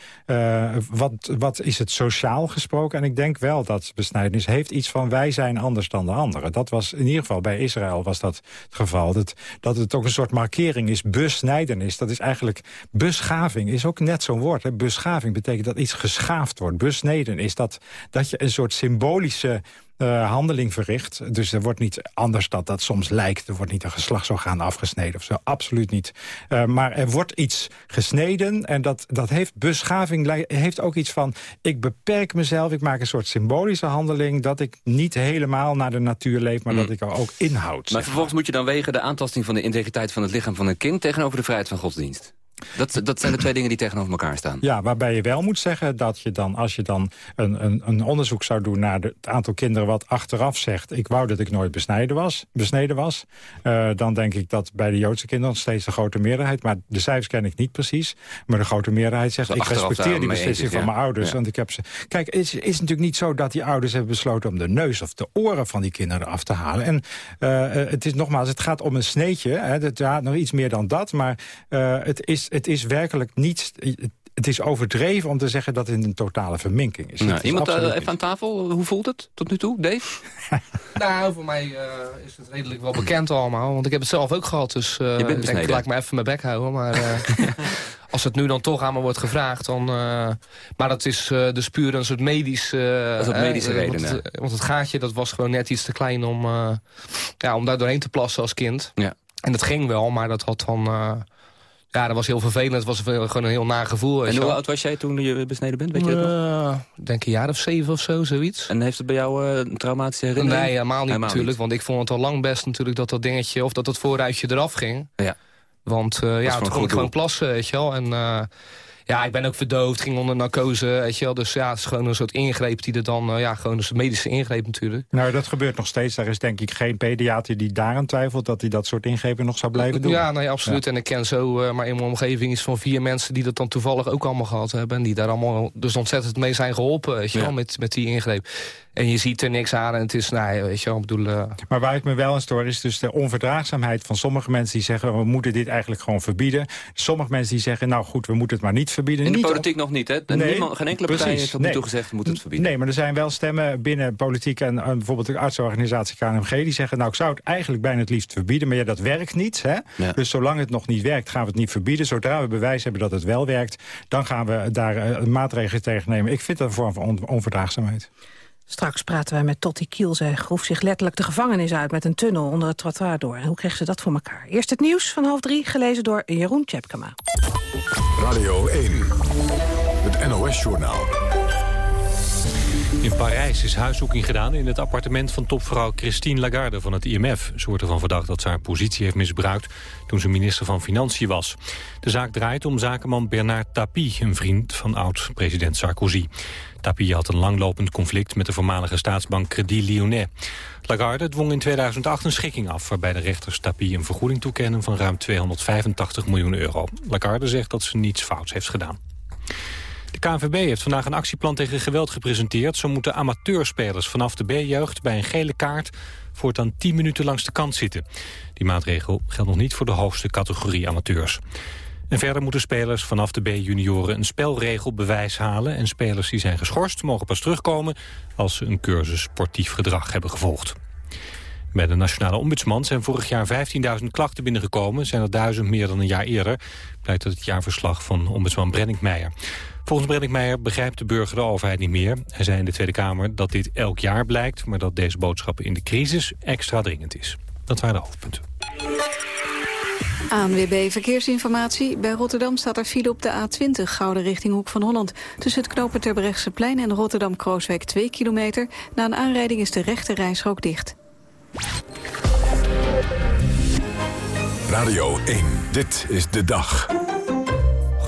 wat, wat is het sociaal gesproken? En ik denk wel dat besnijdenis heeft iets van wij zijn anders dan de anderen. Dat was in ieder geval bij Israël was dat het geval. Dat, dat het ook een soort markering is. Besnijdenis, dat is eigenlijk beschaving, is ook net zo'n woord. Hè. Beschaving betekent dat iets geschaafd wordt. Besneden is dat, dat je een soort symbolische eh, handeling verricht. Dus er wordt niet anders dat dat soms lijkt. Er wordt niet een geslachtsorgaan afgesneden of zo. Absoluut niet. Eh, maar er wordt iets gesneden. En dat, dat heeft beschaving heeft ook iets van... ik beperk mezelf, ik maak een soort symbolische handeling... dat ik niet helemaal naar de natuur leef, maar dat ik er ook inhoud.
Maar vervolgens moet je dan wegen de aantasting van de integriteit van het lichaam van een kind... tegenover de vrijheid van godsdienst. Dat, dat zijn de twee dingen die tegenover elkaar staan.
Ja, waarbij je wel moet zeggen dat je dan, als je dan een, een, een onderzoek zou doen naar de- het aantal kinderen wat achteraf zegt, ik wou dat ik nooit besneden was, besneden was, eh, dan denk ik dat bij de Joodse kinderen nog steeds de grote meerderheid, maar de cijfers ken ik niet precies, maar de grote meerderheid zegt, ik respecteer die beslissing
is,
van
ja.
mijn ouders,
Ja.
want ik heb ze... Kijk, het is, is natuurlijk niet zo dat die ouders hebben besloten om de neus of de oren van die kinderen af te halen. En eh, eh, het is nogmaals, het gaat om een sneetje, hè, het gaat nog iets meer dan dat, maar het, is, het is werkelijk niet... Het is overdreven om te zeggen dat het een totale verminking is.
Nou,
is
iemand eh, even aan tafel, hoe voelt het tot nu toe, Dave?
Nou, voor mij eh, is het redelijk wel bekend allemaal. Want ik heb het zelf ook gehad. Dus eh,
bent
ik denk, laat ik maar even mijn bek houden. Maar eh, als het nu dan toch aan me wordt gevraagd, dan... eh, maar dat is eh, dus puur een soort medisch... eh,
Dat is op
eh,
medische
eh, want
redenen.
het- Want het gaatje, dat was gewoon net iets te klein om, eh, ja, om daar doorheen te plassen als kind.
Ja.
En dat ging wel, maar dat had dan... ja, dat was heel vervelend. Het was gewoon een heel naar gevoel.
En hoe oud was jij toen je besneden bent? Weet je dat nog?
Eh, Ik denk een jaar of zeven of zo, zoiets.
En heeft het bij jou eh, een traumatische herinnering?
Nee, helemaal niet
Helemaal
natuurlijk.
niet.
Want ik vond het al lang best natuurlijk dat dat dingetje... of dat het voorruitje eraf ging.
Ja.
Want eh, ja, toen kon ik gewoon plassen, weet je wel. En ja, ik ben ook verdoofd, ging onder narcose, weet je wel. Dus ja, het is gewoon een soort ingreep die er dan... eh, ja, gewoon een medische ingreep natuurlijk.
Nou, dat gebeurt nog steeds. Daar is denk ik geen pediater die daaraan twijfelt... dat hij dat soort ingrepen nog zou blijven doen.
Ja, nee, absoluut. En ik ken zo eh, maar in mijn omgeving iets van vier mensen... die dat dan toevallig ook allemaal gehad hebben. En die daar allemaal dus ontzettend mee zijn geholpen, weet je
Ja.
wel, met, met die ingreep. En je ziet er niks aan en het is, nou, weet je wel, ik bedoel... eh,
Maar waar ik me wel aan stoor is dus de onverdraagzaamheid van sommige mensen die zeggen... we moeten dit eigenlijk gewoon verbieden. Sommige mensen die zeggen, nou goed, we moeten het maar niet verbieden.
In de
Niet
politiek nog niet, hè?
Nee,
niemand, geen enkele partij heeft tot nu
nee.
toe gezegd... we moeten het verbieden.
Nee, maar er zijn wel stemmen binnen politiek en, bijvoorbeeld de artsenorganisatie KNMG... die zeggen, nou ik zou het eigenlijk bijna het liefst verbieden... maar ja, dat werkt niet. Hè?
Ja.
Dus zolang het nog niet werkt, gaan we het niet verbieden. Zodra we bewijs hebben dat het wel werkt... dan gaan we daar eh, maatregelen tegen nemen. Ik vind dat een vorm van on- onverdraagzaamheid.
Straks praten wij met Totti Kiel. Zij groef zich letterlijk de gevangenis uit met een tunnel onder het trottoir door. Hoe kreeg ze dat voor elkaar? Eerst het nieuws van half drie, gelezen door Jeroen Tjepkema.
Radio 1, het NOS-journaal.
In Parijs is huiszoeking gedaan in het appartement van topvrouw Christine Lagarde van het IMF. Ze wordt ervan verdacht dat ze haar positie heeft misbruikt toen ze minister van Financiën was. De zaak draait om zakenman Bernard Tapie, een vriend van oud-president Sarkozy. Tapie had een langlopend conflict met de voormalige staatsbank Credit Lyonnais. Lagarde dwong in 2008 een schikking af... waarbij de rechters Tapie een vergoeding toekennen van ruim 285 miljoen euro. Lagarde zegt dat ze niets fouts heeft gedaan. De KNVB heeft vandaag een actieplan tegen geweld gepresenteerd. Zo moeten amateurspelers vanaf de B-jeugd bij een gele kaart... voortaan 10 minuten langs de kant zitten. Die maatregel geldt nog niet voor de hoogste categorie amateurs. En verder moeten spelers vanaf de B-junioren een spelregelbewijs halen... en spelers die zijn geschorst mogen pas terugkomen... als ze een cursus sportief gedrag hebben gevolgd. Bij de Nationale Ombudsman zijn vorig jaar 15.000 klachten binnengekomen. Zijn er duizend meer dan een jaar eerder. Blijkt uit het jaarverslag van ombudsman Brenninkmeijer. Volgens Brenninkmeijer begrijpt de burger de overheid niet meer. Hij zei in de Tweede Kamer dat dit elk jaar blijkt... maar dat deze boodschap in de crisis extra dringend is. Dat waren de hoofdpunten.
ANWB Verkeersinformatie. Bij Rotterdam staat er file op de A20, Gouden richting Hoek van Holland. Tussen het knopen Terbrechtseplein en Rotterdam-Krooswijk 2 kilometer. Na een aanrijding is de rechte rijstrook dicht.
Radio 1, dit is de dag.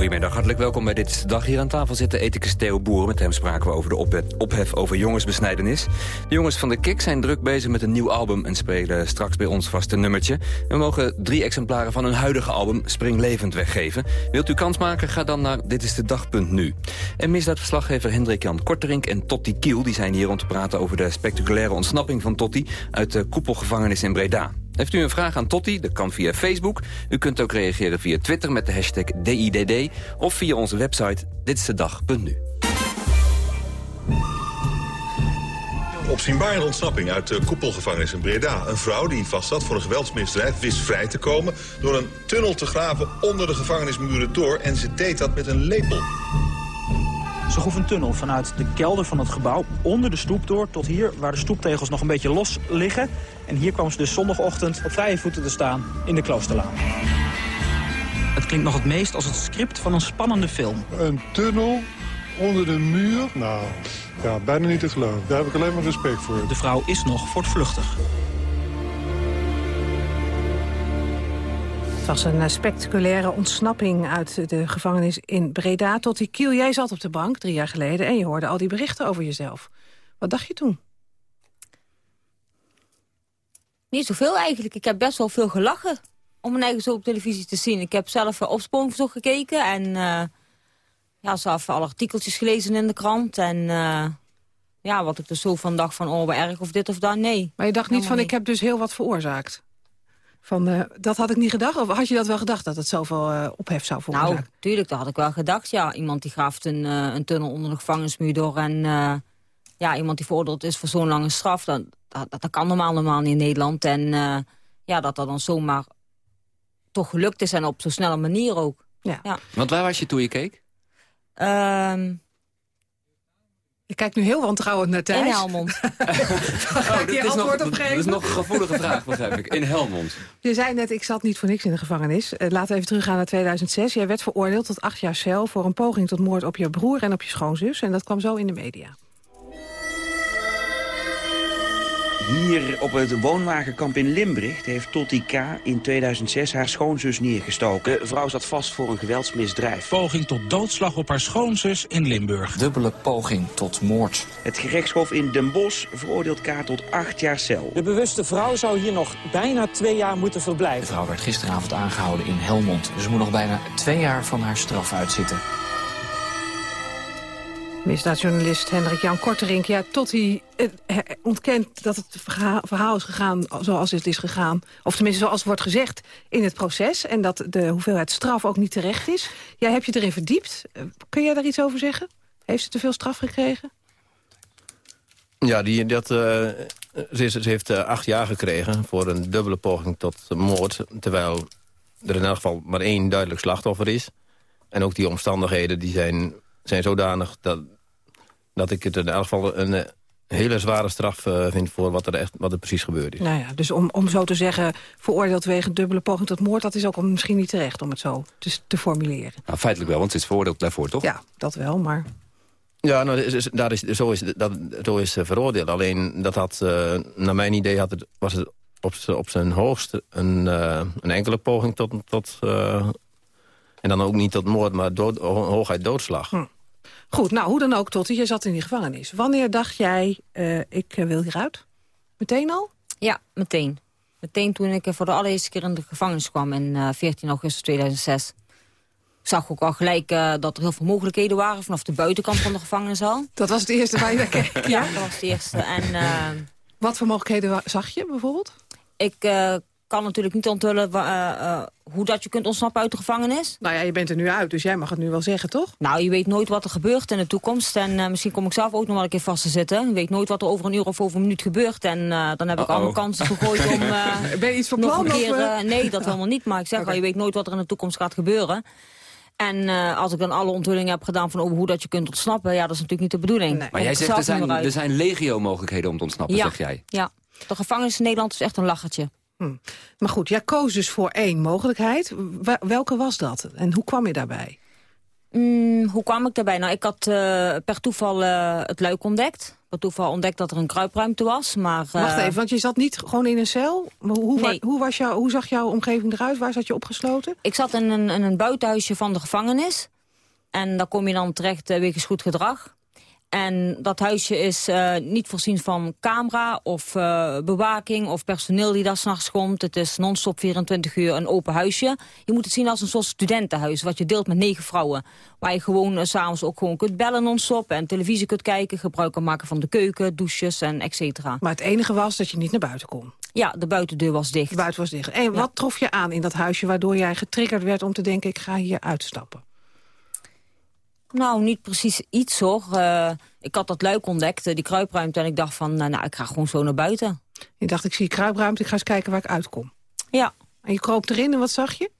Goedemiddag, hartelijk welkom bij Dit is de Dag. Hier aan tafel zit de ethicus Theo Boer. Met hem spraken we over de ophef, over jongensbesnijdenis. De jongens van de Kik zijn druk bezig met een nieuw album... en spelen straks bij ons vast een nummertje. We mogen drie exemplaren van hun huidige album Springlevend weggeven. Wilt u kans maken? Ga dan naar ditistedag.nu. En misdaadverslaggever Hendrik Jan Korterink en Totti Kiel... die zijn hier om te praten over de spectaculaire ontsnapping van Totti... uit de koepelgevangenis in Breda. Heeft u een vraag aan Totti? Dat kan via Facebook. U kunt ook reageren via Twitter met de hashtag DIDD... of via onze website ditstedag.nu.
Opzienbare ontsnapping uit de koepelgevangenis in Breda. Een vrouw die vast zat voor een geweldsmisdrijf wist vrij te komen... door een tunnel te graven onder de gevangenismuren door... en ze deed dat met een lepel.
Ze groef een tunnel vanuit de kelder van het gebouw onder de stoep door... tot hier, waar de stoeptegels nog een beetje los liggen. En hier kwam ze dus zondagochtend op vrije voeten te staan in de kloosterlaan. Het klinkt nog het meest als het script van een spannende film.
Een tunnel onder de muur? Nou, ja, bijna niet te geloven. Daar heb ik alleen maar respect voor.
De vrouw is nog voortvluchtig.
Was een eh, spectaculaire ontsnapping uit de gevangenis in Breda. Tot die kiel, jij zat op de bank drie jaar geleden... en je hoorde al die berichten over jezelf. Wat dacht je toen?
Niet zoveel eigenlijk. Ik heb best wel veel gelachen om mijn eigen zo op televisie te zien. Ik heb zelf uh, opsporingverzoek gekeken en uh, ja, zelf alle artikeltjes gelezen in de krant. En uh, ja, wat ik er zo van dacht van, oh, erg of dit of dat, nee.
Maar je dacht niet van, ik heb dus heel wat veroorzaakt? Van, uh, dat had ik niet gedacht? Of had je dat wel gedacht, dat het zoveel uh, ophef zou veroorzaken?
Nou, tuurlijk, dat had ik wel gedacht, ja. Iemand die graaft een, uh, een tunnel onder de gevangenismuur door... en ja, iemand die veroordeeld is voor zo'n lange straf... Dat, dat, dat, kan normaal normaal niet in Nederland. En ja, dat dat dan zomaar toch gelukt is en op zo'n snelle manier ook.
Ja.
ja.
Want waar was je toen je keek?
Um,
je kijkt nu heel wantrouwend naar Thijs.
In Helmond.
Ga ik je antwoord op geven?
Dat is nog een gevoelige vraag, begrijp ik. In Helmond.
Je zei net, ik zat niet voor niks in de gevangenis. Uh, laten we even teruggaan naar 2006. Jij werd veroordeeld tot acht jaar cel... voor een poging tot moord op je broer en op je schoonzus. En dat kwam zo in de media.
Hier op het woonwagenkamp in Limbricht heeft Totti K. in 2006 haar schoonzus neergestoken. De vrouw zat vast voor een geweldsmisdrijf.
Poging tot doodslag op haar schoonzus in Limburg.
Dubbele poging tot moord.
Het gerechtshof in Den Bosch veroordeelt K. tot acht jaar cel.
De bewuste vrouw zou hier nog bijna twee jaar moeten verblijven.
De vrouw werd gisteravond aangehouden in Helmond. Ze moet nog bijna twee jaar van haar straf uitzitten.
Misdaadjournalist Hendrik Jan Korterink. Ja, tot hij eh, ontkent dat het verhaal is gegaan zoals het is gegaan. Of tenminste zoals wordt gezegd in het proces. En dat de hoeveelheid straf ook niet terecht is. Jij hebt je erin verdiept. Uh, kun jij daar iets over zeggen? Heeft ze te veel straf gekregen?
Ja, die, dat, ze, is, ze, heeft acht jaar gekregen voor een dubbele poging tot moord. Terwijl er in elk geval maar één duidelijk slachtoffer is. En ook die omstandigheden die zijn zijn zodanig dat, dat ik het in elk geval een, hele zware straf uh, vindt voor wat er, echt, wat er precies gebeurd is.
Nou ja, dus om, om zo te zeggen, veroordeeld wegen dubbele poging tot moord... dat is ook misschien niet terecht om het zo te, te formuleren.
Nou, feitelijk wel, want het is veroordeeld daarvoor, toch?
Ja, dat wel, maar...
Ja, nou, dat is, zo is, dat, zo is veroordeeld. Alleen, dat had, uh, naar mijn idee had het, was het op, op zijn hoogst een, uh, een enkele poging tot... tot en dan ook niet tot moord, maar dood, hooguit doodslag. Hm.
Goed, nou, hoe dan ook, Totti, je zat in die gevangenis. Wanneer dacht jij, uh, ik wil hieruit? Meteen al?
Ja, meteen. Meteen toen ik voor de allereerste keer in de gevangenis kwam in uh, 14 augustus 2006. Ik zag ook al gelijk uh, dat er heel veel mogelijkheden waren vanaf de buitenkant van de gevangenishal.
Dat was het eerste waar je naar keek?
ja, dat was het eerste. En, uh,
Wat voor mogelijkheden zag je bijvoorbeeld?
Ik kan natuurlijk niet onthullen uh, hoe dat je kunt ontsnappen uit de gevangenis.
Nou ja, je bent er nu uit, dus jij mag het nu wel zeggen, toch?
Nou, je weet nooit wat er gebeurt in de toekomst. En uh, misschien kom ik zelf ook nog wel een keer vast te zitten. Je weet nooit wat er over een uur of over een minuut gebeurt. En dan heb ik uh -oh. alle kansen gegooid om...
ben je iets van plan?
Keer, nee, dat helemaal niet. Maar ik zeg okay. al, je weet nooit wat er in de toekomst gaat gebeuren. En uh, als ik dan alle onthullingen heb gedaan van over hoe dat je kunt ontsnappen... ja, dat is natuurlijk niet de bedoeling.
Nee. Maar jij zegt, er zijn, er zijn legio mogelijkheden om te ontsnappen,
ja.
zeg jij?
Ja, de gevangenis in Nederland is echt een lachertje.
Hm. Maar goed, jij koos dus voor één mogelijkheid. Welke was dat? En hoe kwam je daarbij?
Mm, hoe kwam ik daarbij? Nou, ik had uh, per toeval uh, het luik ontdekt. Per toeval ontdekt dat er een kruipruimte was. Maar, uh...
Wacht even, want je zat niet gewoon in een cel? Maar hoe, nee. hoe, was jou, hoe zag jouw omgeving eruit? Waar zat je opgesloten?
Ik zat in een, in een buitenhuisje van de gevangenis. En daar kom je dan terecht wegens goed gedrag. En dat huisje is uh, niet voorzien van camera of uh, bewaking of personeel die daar s'nachts komt. Het is non-stop 24 uur een open huisje. Je moet het zien als een soort studentenhuis wat je deelt met negen vrouwen. Waar je gewoon uh, s'avonds ook gewoon kunt bellen non-stop en televisie kunt kijken. Gebruik kan maken van de keuken, douches en et cetera.
Maar het enige was dat je niet naar buiten kon?
Ja, de buitendeur was dicht.
De buiten was dicht. En ja. wat trof je aan in dat huisje waardoor jij getriggerd werd om te denken ik ga hier uitstappen?
Nou, niet precies iets hoor. Uh, ik had dat luik ontdekt, die kruipruimte, en ik dacht van, nou, ik ga gewoon zo naar buiten.
Je dacht, ik zie kruipruimte, ik ga eens kijken waar ik uitkom.
Ja.
En je kroop erin en wat zag je?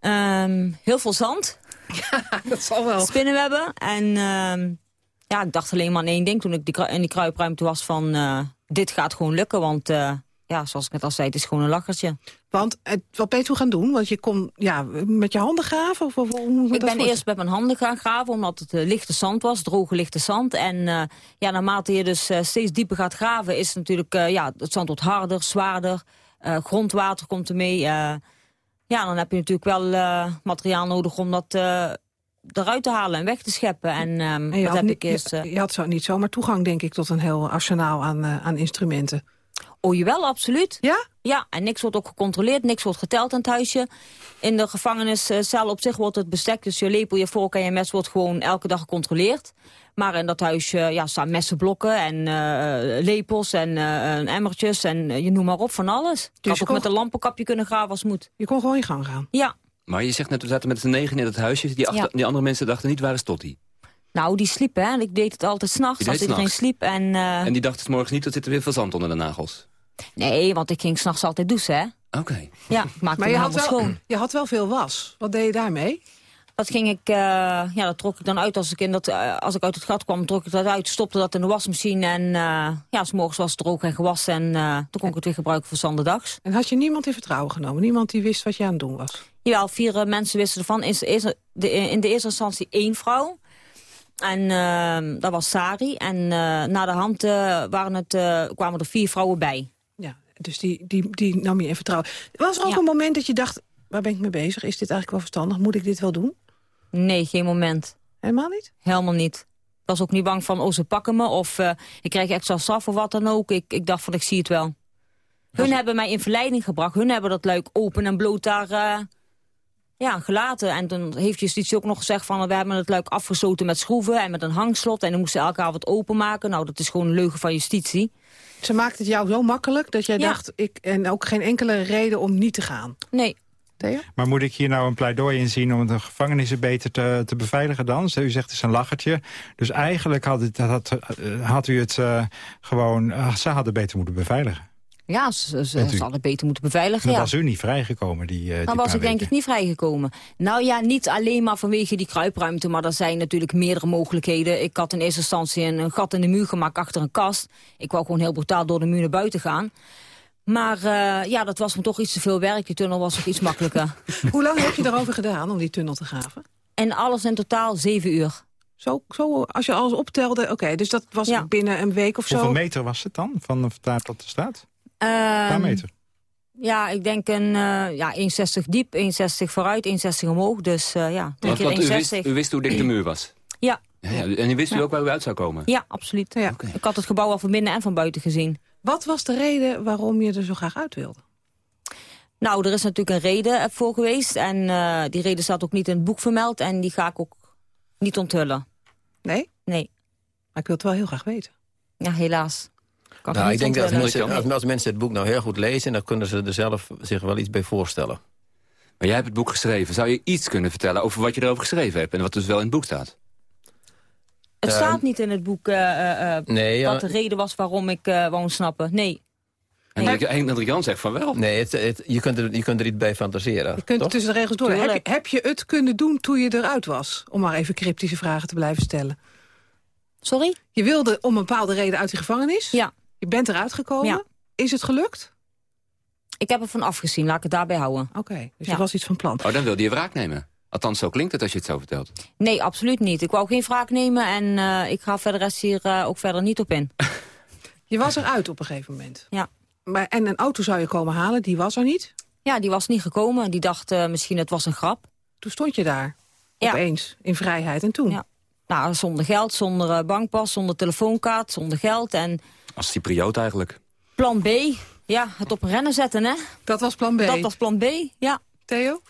Um, heel veel zand.
Ja, dat zal wel.
Spinnenwebben. En um, ja, ik dacht alleen maar aan één ding toen ik die, in die kruipruimte was van, uh, dit gaat gewoon lukken, want... Uh, ja, zoals ik net al zei, het is gewoon een lachertje.
Want wat ben je toen gaan doen? Want je kon ja, met je handen graven? Of, of
ik ben eerst met mijn handen gaan graven, omdat het uh, lichte zand was. Droge lichte zand. En uh, ja, naarmate je dus uh, steeds dieper gaat graven... is natuurlijk, ja, het zand wordt harder, zwaarder. grondwater komt er mee. ja, dan heb je natuurlijk wel materiaal nodig om dat eruit te halen en weg te scheppen. En, um,
en je, had
heb
niet,
ik eerst,
je, je had zo niet zomaar toegang, denk ik, tot een heel arsenaal aan, aan instrumenten.
Oh, jawel, absoluut.
Ja?
Ja, en niks wordt ook gecontroleerd, niks wordt geteld aan het huisje. In de gevangeniscel op zich wordt het bestek, dus je lepel, je vork en je mes wordt gewoon elke dag gecontroleerd. Maar in dat huisje ja, staan messenblokken en uh, lepels en uh, emmertjes en uh, je noem maar op, van alles. Dus ik had ook kon... met een lampenkapje kunnen graven als moet.
Je kon gewoon in gang gaan?
Ja.
Maar je zegt net, we zaten met z'n negen in dat huisje. Die, achter, ja. die andere mensen dachten niet, waar is Totti?
Nou, die sliep, hè. Ik deed het altijd s'nachts als iedereen sliep. En, uh...
en die dacht het morgens niet, dat zit er weer veel zand onder de nagels.
Nee, want ik ging s'nachts altijd douchen, hè.
Oké. Okay.
Ja, maakte
maar je had,
wel,
schoon. je had wel veel was. Wat deed je daarmee?
Dat ging ik, uh, ja, dat trok ik dan uit als ik, in dat, uh, als ik uit het gat kwam, trok ik dat uit, stopte dat in de wasmachine en uh, ja, s'morgens was het droog en gewassen en toen kon ik het weer gebruiken voor zanderdags.
En had je niemand in vertrouwen genomen? Niemand die wist wat je aan het doen was?
Jawel, vier mensen wisten ervan. In de, in de eerste instantie één vrouw. En uh, dat was Sari. En uh, na de hand uh, waren het, kwamen er vier vrouwen bij.
Dus die, die, die nam je in vertrouwen. Was er ook ja. een moment dat je dacht, waar ben ik mee bezig? Is dit eigenlijk wel verstandig? Moet ik dit wel doen?
Nee, geen moment.
Helemaal niet?
Helemaal niet. Ik was ook niet bang van, oh, ze pakken me. Of ik krijg extra straf of wat dan ook. Ik, ik dacht van, ik zie het wel. Hun hebben mij in verleiding gebracht. Hun hebben dat luik open en bloot daar ja, gelaten. En toen heeft justitie ook nog gezegd van... we hebben het luik afgesloten met schroeven en met een hangslot... en dan moesten elke avond openmaken. Nou, dat is gewoon een leugen van justitie.
Ze maakt het jou zo makkelijk dat jij ja. dacht... Ik, en ook geen enkele reden om niet te gaan.
Nee.
Theo?
Maar moet ik hier nou een pleidooi in zien om de gevangenissen beter te, te beveiligen dan? U zegt het is een lachertje. Dus eigenlijk had, het, had, had u het uh, gewoon... Uh, ze hadden beter moeten beveiligen.
Ja, ze, ze, hadden het beter moeten beveiligen,
Dan
ja.
was u niet vrijgekomen die, eh die
Dan was ik denk ik niet vrijgekomen. Nou ja, niet alleen maar vanwege die kruipruimte... maar er zijn natuurlijk meerdere mogelijkheden. Ik had in eerste instantie een, een gat in de muur gemaakt achter een kast. Ik wou gewoon heel brutaal door de muur naar buiten gaan. Maar eh, ja, dat was me toch iets te veel werk. Die tunnel was ook iets makkelijker.
Hoe lang heb je erover gedaan om die tunnel te graven?
En alles in totaal zeven uur.
Zo, zo als je alles optelde, oké, dus dat was binnen een week of zo?
Hoeveel meter was het dan, van de daar tot de staat? Een
Ehm,
paar meter.
Ja, ik denk een eh, ja, 1,60 diep, 1,60 vooruit, 1,60 omhoog. Dus eh, ja, drie
Want, want u,
keer
wist,
1,60.
u wist hoe dik de muur was?
Ja.
Ja, ja, en u wist u ook waar u uit zou komen?
Ja, absoluut. Ik had het gebouw al van binnen en van buiten gezien.
Wat was de reden waarom je er zo graag uit wilde?
Nou, er is natuurlijk een reden voor geweest. En eh, die reden staat ook niet in het boek vermeld. En die ga ik ook niet onthullen.
Nee?
Nee.
Maar ik wil het wel heel graag weten.
Ja, helaas. Kan
Nou,
niet
ik denk dat als mensen, als, als mensen het boek nou heel goed lezen... dan kunnen ze er zelf zich wel iets bij voorstellen.
Maar jij hebt het boek geschreven. Zou je iets kunnen vertellen over wat je erover geschreven hebt... en wat dus wel in het boek staat?
Het
Eh,
staat niet in het boek eh, eh, eh,
Nee, ja.
wat de reden was waarom ik eh wou ontsnappen. Nee.
En dat Hendrik Jan zegt van wel.
Nee, het, het- je, kunt er, je kunt er iets bij fantaseren.
Je kunt
toch?
tussen de regels door. Heb heb je het kunnen doen toen je eruit was? Om maar even cryptische vragen te blijven stellen.
Sorry?
Je wilde om een bepaalde reden uit die gevangenis.
Ja.
Je bent eruit gekomen.
Ja.
Is het gelukt?
Ik heb er van afgezien, laat ik het daarbij houden.
Oké, dus
Ja.
er was iets van plan.
Oh, dan wilde je wraak nemen. Althans, zo klinkt het als je het zo vertelt.
Nee, absoluut niet. Ik wou geen wraak nemen en eh, ik ga verder rest hier eh, ook verder niet op in.
Je was eruit op een gegeven moment.
Ja.
Maar, en een auto zou je komen halen, die was er niet.
Ja, die was niet gekomen. Die dacht eh, misschien het was een grap.
Toen stond je daar.
Ja.
Opeens, in vrijheid. En toen?
Ja. Nou, zonder geld, zonder bankpas, zonder telefoonkaart, zonder geld. En
Als Cypriot eigenlijk.
plan B, ja, het op rennen zetten, hè?
Dat was plan B.
Dat was plan B, ja.
Theo?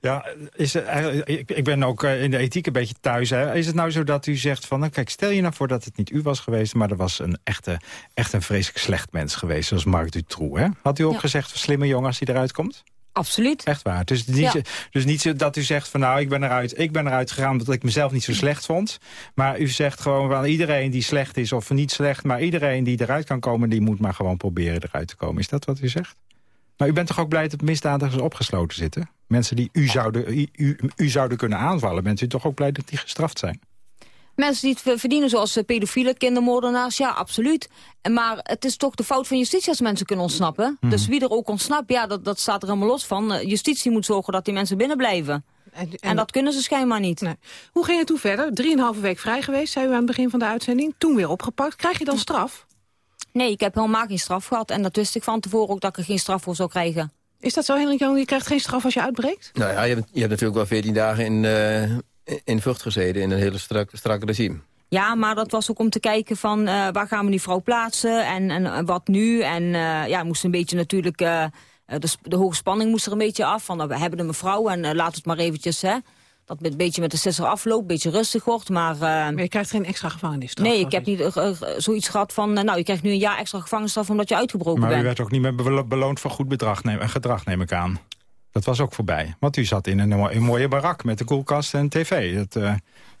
Ja, is het, eigenlijk- ik, ben ook eh, in de ethiek een beetje thuis. Hè. Is het nou zo dat u zegt van... Nou, kijk, stel je nou voor dat het niet u was geweest... maar er was een echte, echt een vreselijk slecht mens geweest... zoals Mark Dutroux, hè? Had u ook
Ja.
gezegd, slimme jongen als hij eruit komt?
Absoluut.
Echt waar. Dus niet,
Ja.
dus niet zo dat u zegt van nou, ik ben eruit, ik ben eruit gegaan omdat ik mezelf niet zo slecht vond. Maar u zegt gewoon wel iedereen die slecht is of niet slecht, maar iedereen die eruit kan komen, die moet maar gewoon proberen eruit te komen. Is dat wat u zegt? Maar u bent toch ook blij dat misdadigers opgesloten zitten? Mensen die u zouden, u, u, u zouden kunnen aanvallen, bent u toch ook blij dat die gestraft zijn?
Mensen die het ver- verdienen zoals eh, pedofielen, kindermoordenaars, ja, absoluut. En Maar het is toch de fout van justitie als mensen kunnen ontsnappen.
Mhm.
Dus wie er ook ontsnapt, ja, dat, dat staat er helemaal los van. Eh, Justitie moet zorgen dat die mensen binnen blijven.
En,
En dat kunnen ze schijnbaar niet.
Nee. Hoe ging het toen verder? Drieënhalve week vrij geweest, zei u aan het begin van de uitzending. Toen weer opgepakt. Krijg je dan straf?
Nee, ik heb helemaal geen straf gehad. En dat wist ik van tevoren ook dat ik er geen straf voor zou krijgen.
Is dat zo, Hendrik Jan? Je krijgt geen straf als je uitbreekt?
Nou ja, je hebt, je hebt natuurlijk wel 14 dagen in, eh, in Vught gezeten... in een hele strak, strak regime.
Ja, maar dat was ook om te kijken van eh, waar gaan we die vrouw plaatsen en, en eh, wat nu. En eh, ja, moest een beetje natuurlijk, de, de hoge spanning moest er een beetje af. Van we hebben een mevrouw en laat het maar eventjes, hè. Dat het een beetje met de sisser afloopt, een beetje rustig wordt. Maar, eh,
Maar je krijgt geen extra gevangenisstraf?
nee, ik heb niet zoiets gehad van, nou, je krijgt nu een jaar extra gevangenisstraf omdat je uitgebroken
Maar u
bent.
werd ook niet meer belo- beloond voor goed bedrag, neem, gedrag, neem ik aan. Dat was ook voorbij. Want u zat in een, mo- een mooie barak met een koelkast en tv. Dat, eh,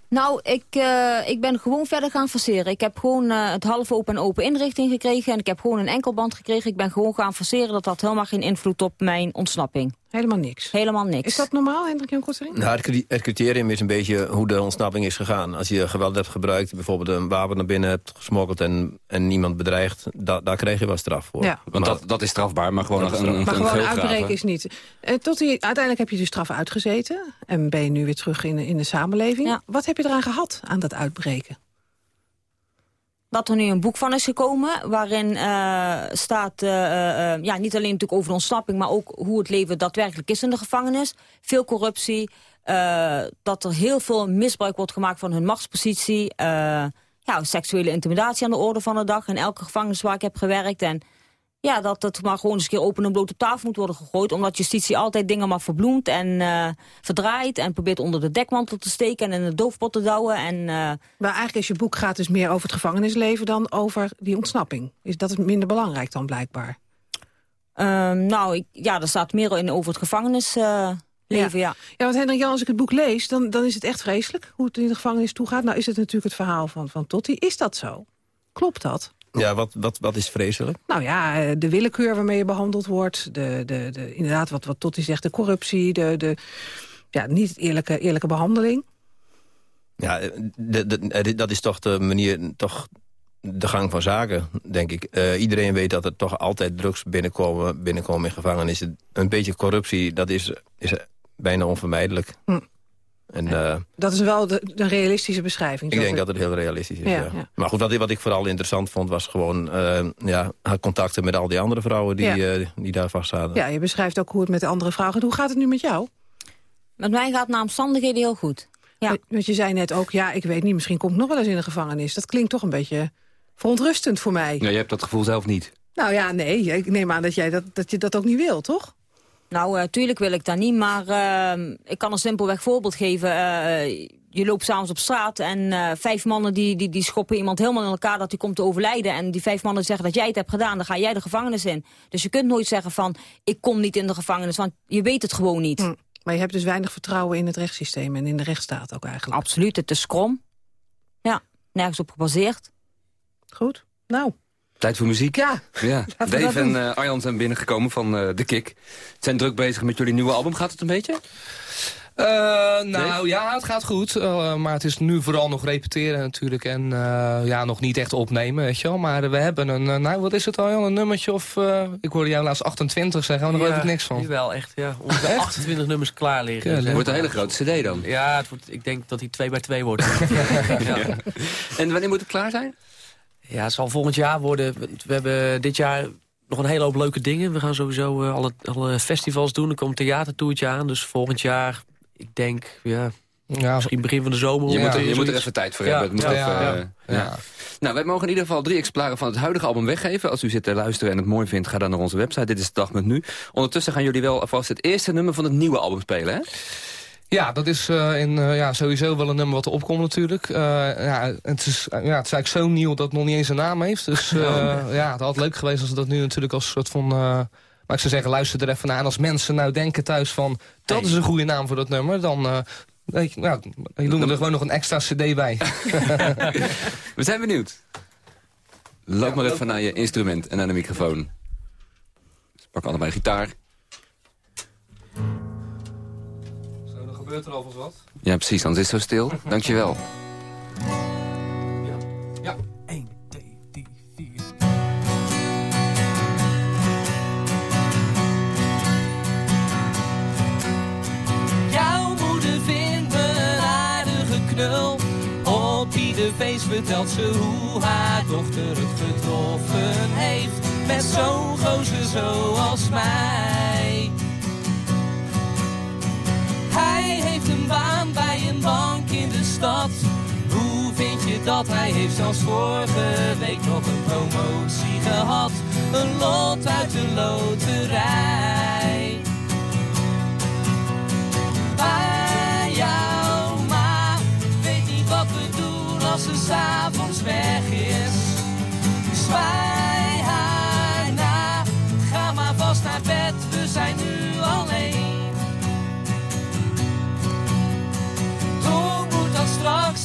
Nou, ik, eh, ik ben gewoon verder gaan forceren. Ik heb gewoon eh, het half open en open inrichting gekregen. En ik heb gewoon een enkelband gekregen. Ik ben gewoon gaan forceren. Dat had helemaal geen invloed op mijn ontsnapping.
Helemaal niks?
Helemaal niks.
Is dat normaal, Hendrik Jan Kortering?
Nou, het, cri- het criterium is een beetje hoe de ontsnapping is gegaan. Als je geweld hebt gebruikt, bijvoorbeeld een wapen naar binnen hebt gesmokkeld... en, en niemand bedreigt, da, daar krijg je wel straf voor.
Ja.
Want dat, dat is strafbaar, maar gewoon een, een,
Maar gewoon uitbreken is niet. Eh, tot die, uiteindelijk heb je de straf uitgezeten. En ben je nu weer terug in de, in de samenleving. Wat heb je eraan gehad, aan dat uitbreken?
Dat er nu een boek van is gekomen... waarin eh, staat eh, eh, ja, niet alleen natuurlijk over de ontsnapping... maar ook hoe het leven daadwerkelijk is in de gevangenis. Veel corruptie, dat er heel veel misbruik wordt gemaakt van hun machtspositie... ja, seksuele intimidatie aan de orde van de dag... in elke gevangenis waar ik heb gewerkt... En, ja, dat het maar gewoon eens een keer open en bloot op tafel moet worden gegooid. Omdat justitie altijd dingen maar verbloemt en eh, verdraait... en probeert onder de dekmantel te steken en in de doofpot te douwen. En, eh,
Maar eigenlijk is je boek gaat dus meer over het gevangenisleven... dan over die ontsnapping. Is dat het minder belangrijk dan blijkbaar?
Ehm, nou, ik, ja, er staat meer in over het gevangenisleven, ja.
Ja, want Hendrik Jan, als ik het boek lees, dan, dan is het echt vreselijk... hoe het in de gevangenis toegaat. Nou is het natuurlijk het verhaal van, van Totti. Is dat zo? Klopt dat?
Ja, wat, wat, wat is vreselijk?
Nou ja, eh, de willekeur waarmee je behandeld wordt. De, de, de, inderdaad, wat, wat Totti zegt, de corruptie. De, de, ja, niet eerlijke, eerlijke behandeling.
Ja, de, de, dat is toch de manier, toch de gang van zaken, denk ik. Uh, iedereen weet dat er toch altijd drugs binnenkomen, binnenkomen in gevangenissen. Een beetje corruptie, dat is, is bijna onvermijdelijk. Hm. En, uh,
dat is wel de, de realistische beschrijving.
Ik denk dat het heel realistisch is, ja, ja. Maar goed, wat, wat ik vooral interessant vond... was gewoon uh, ja, contacten met al die andere vrouwen die, ja. die daar vast zaten.
Ja, je beschrijft ook hoe het met de andere vrouwen gaat. Hoe gaat het nu met jou?
Met mij gaat het naar omstandigheden heel goed. Ja.
Want je zei net ook, ja, ik weet niet, misschien kom ik nog wel eens in de gevangenis. Dat klinkt toch een beetje verontrustend voor mij.
Ja, je hebt dat gevoel zelf niet.
Nou ja, nee, ik neem aan dat, jij dat, dat je dat ook niet wil, toch?
Nou, uh, tuurlijk wil ik dat niet, maar uh, ik kan een simpelweg voorbeeld geven. Uh, je loopt s'avonds op straat en vijf mannen die, die, die schoppen iemand helemaal in elkaar dat hij komt te overlijden. En die vijf mannen zeggen dat jij het hebt gedaan, dan ga jij de gevangenis in. Dus je kunt nooit zeggen van, ik kom niet in de gevangenis, want je weet het gewoon niet. Hm.
Maar je hebt dus weinig vertrouwen in het rechtssysteem en in de rechtsstaat ook eigenlijk.
Absoluut, het is krom. Ja, nergens op gebaseerd.
Goed, nou...
Tijd voor muziek.
Ja.
ja. Dave en uh, Arjan zijn binnengekomen van uh, The Kick. Zijn druk bezig met jullie nieuwe album. Gaat het een beetje?
Uh, nou ja, het gaat goed. Uh, maar het is nu vooral nog repeteren natuurlijk. En uh, ja, nog niet echt opnemen, weet je wel. Maar we hebben een, nou wat is het al, een nummertje of... ik hoorde jou laatst 28 zeggen, maar daar ja, weet ik niks van.
wel echt, ja. Onze 28 nummers klaar liggen.
het wordt een hele grote cd dan.
Ja, het wordt, ik denk dat hij 2 bij 2 wordt.
ja. En wanneer moet het klaar zijn?
Ja, het zal volgend jaar worden. We hebben dit jaar nog een hele hoop leuke dingen. We gaan sowieso uh, alle, alle, festivals doen. Er komt een theatertoertje aan. Dus volgend jaar, ik denk, ja, ja misschien begin van de zomer.
Je, moet er, je moet er even tijd voor hebben. Het moet ja, even, ja, Nou, wij mogen in ieder geval drie exemplaren van het huidige album weggeven. Als u zit te luisteren en het mooi vindt, ga dan naar onze website. Dit is de dag met nu. Ondertussen gaan jullie wel alvast het eerste nummer van het nieuwe album spelen, hè?
Ja, dat is uh, in, uh, ja, sowieso wel een nummer wat opkomt natuurlijk. Uh, ja, het, is, ja, het is eigenlijk zo nieuw dat het nog niet eens een naam heeft. Dus ja, het had leuk geweest als we dat nu natuurlijk als soort van... maar ik zou zeggen, luister er even naar. En als mensen nou denken thuis van... dat is een goede naam voor dat nummer, dan... Weet je, nou, er gewoon nog een extra cd bij.
we zijn benieuwd. Loop maar even naar je instrument en naar de microfoon. Pak allebei gitaar.
Gebeurt er alvast wat.
Ja, precies, anders is het zo stil. Dankjewel.
Ja. Ja. 1, 2, 3, 4.
Jouw moeder vindt me een aardige knul. Op ieder feest vertelt ze hoe haar dochter het getroffen heeft. Met zo'n gozer zoals mij. Hij heeft een baan bij een bank in de stad. Hoe vind je dat? Hij heeft zelfs vorige week nog een promotie gehad. Een lot uit de loterij. Maar jouw ma weet niet wat we doen als ze s'avonds weg is. Zwaai haar na, ga maar vast naar bed, we zijn nu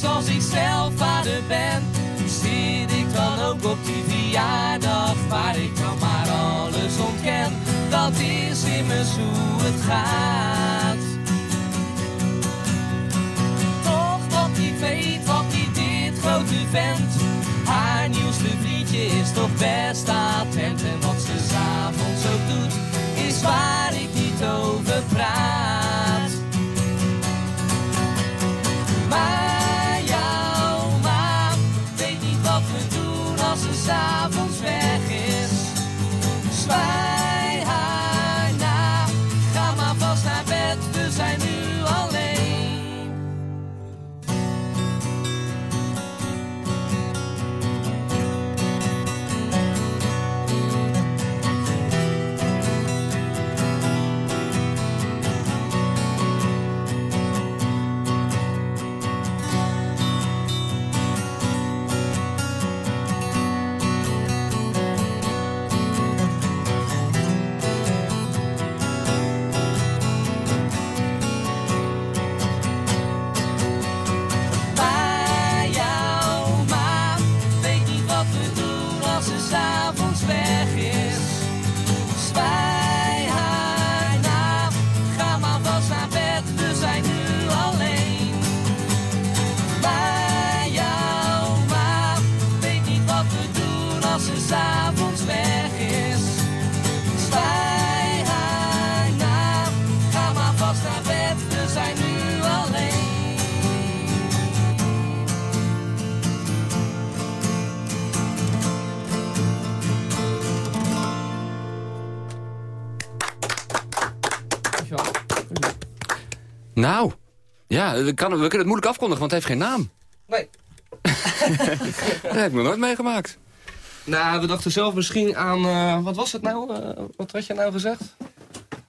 als ik zelf vader ben, zit ik dan ook op die verjaardag waar ik dan maar alles ontken. Dat is immers hoe het gaat. Toch wat niet weet, wat niet dit grote vent. Haar nieuwste vriendje is toch best attent. En wat ze s'avonds ook doet, is waar
ja, we, kan, we kunnen het moeilijk afkondigen, want het heeft geen naam.
Nee.
dat heb ik nog nooit meegemaakt.
Nou, we dachten zelf misschien aan... eh, wat was het nou? Eh, wat had je nou gezegd?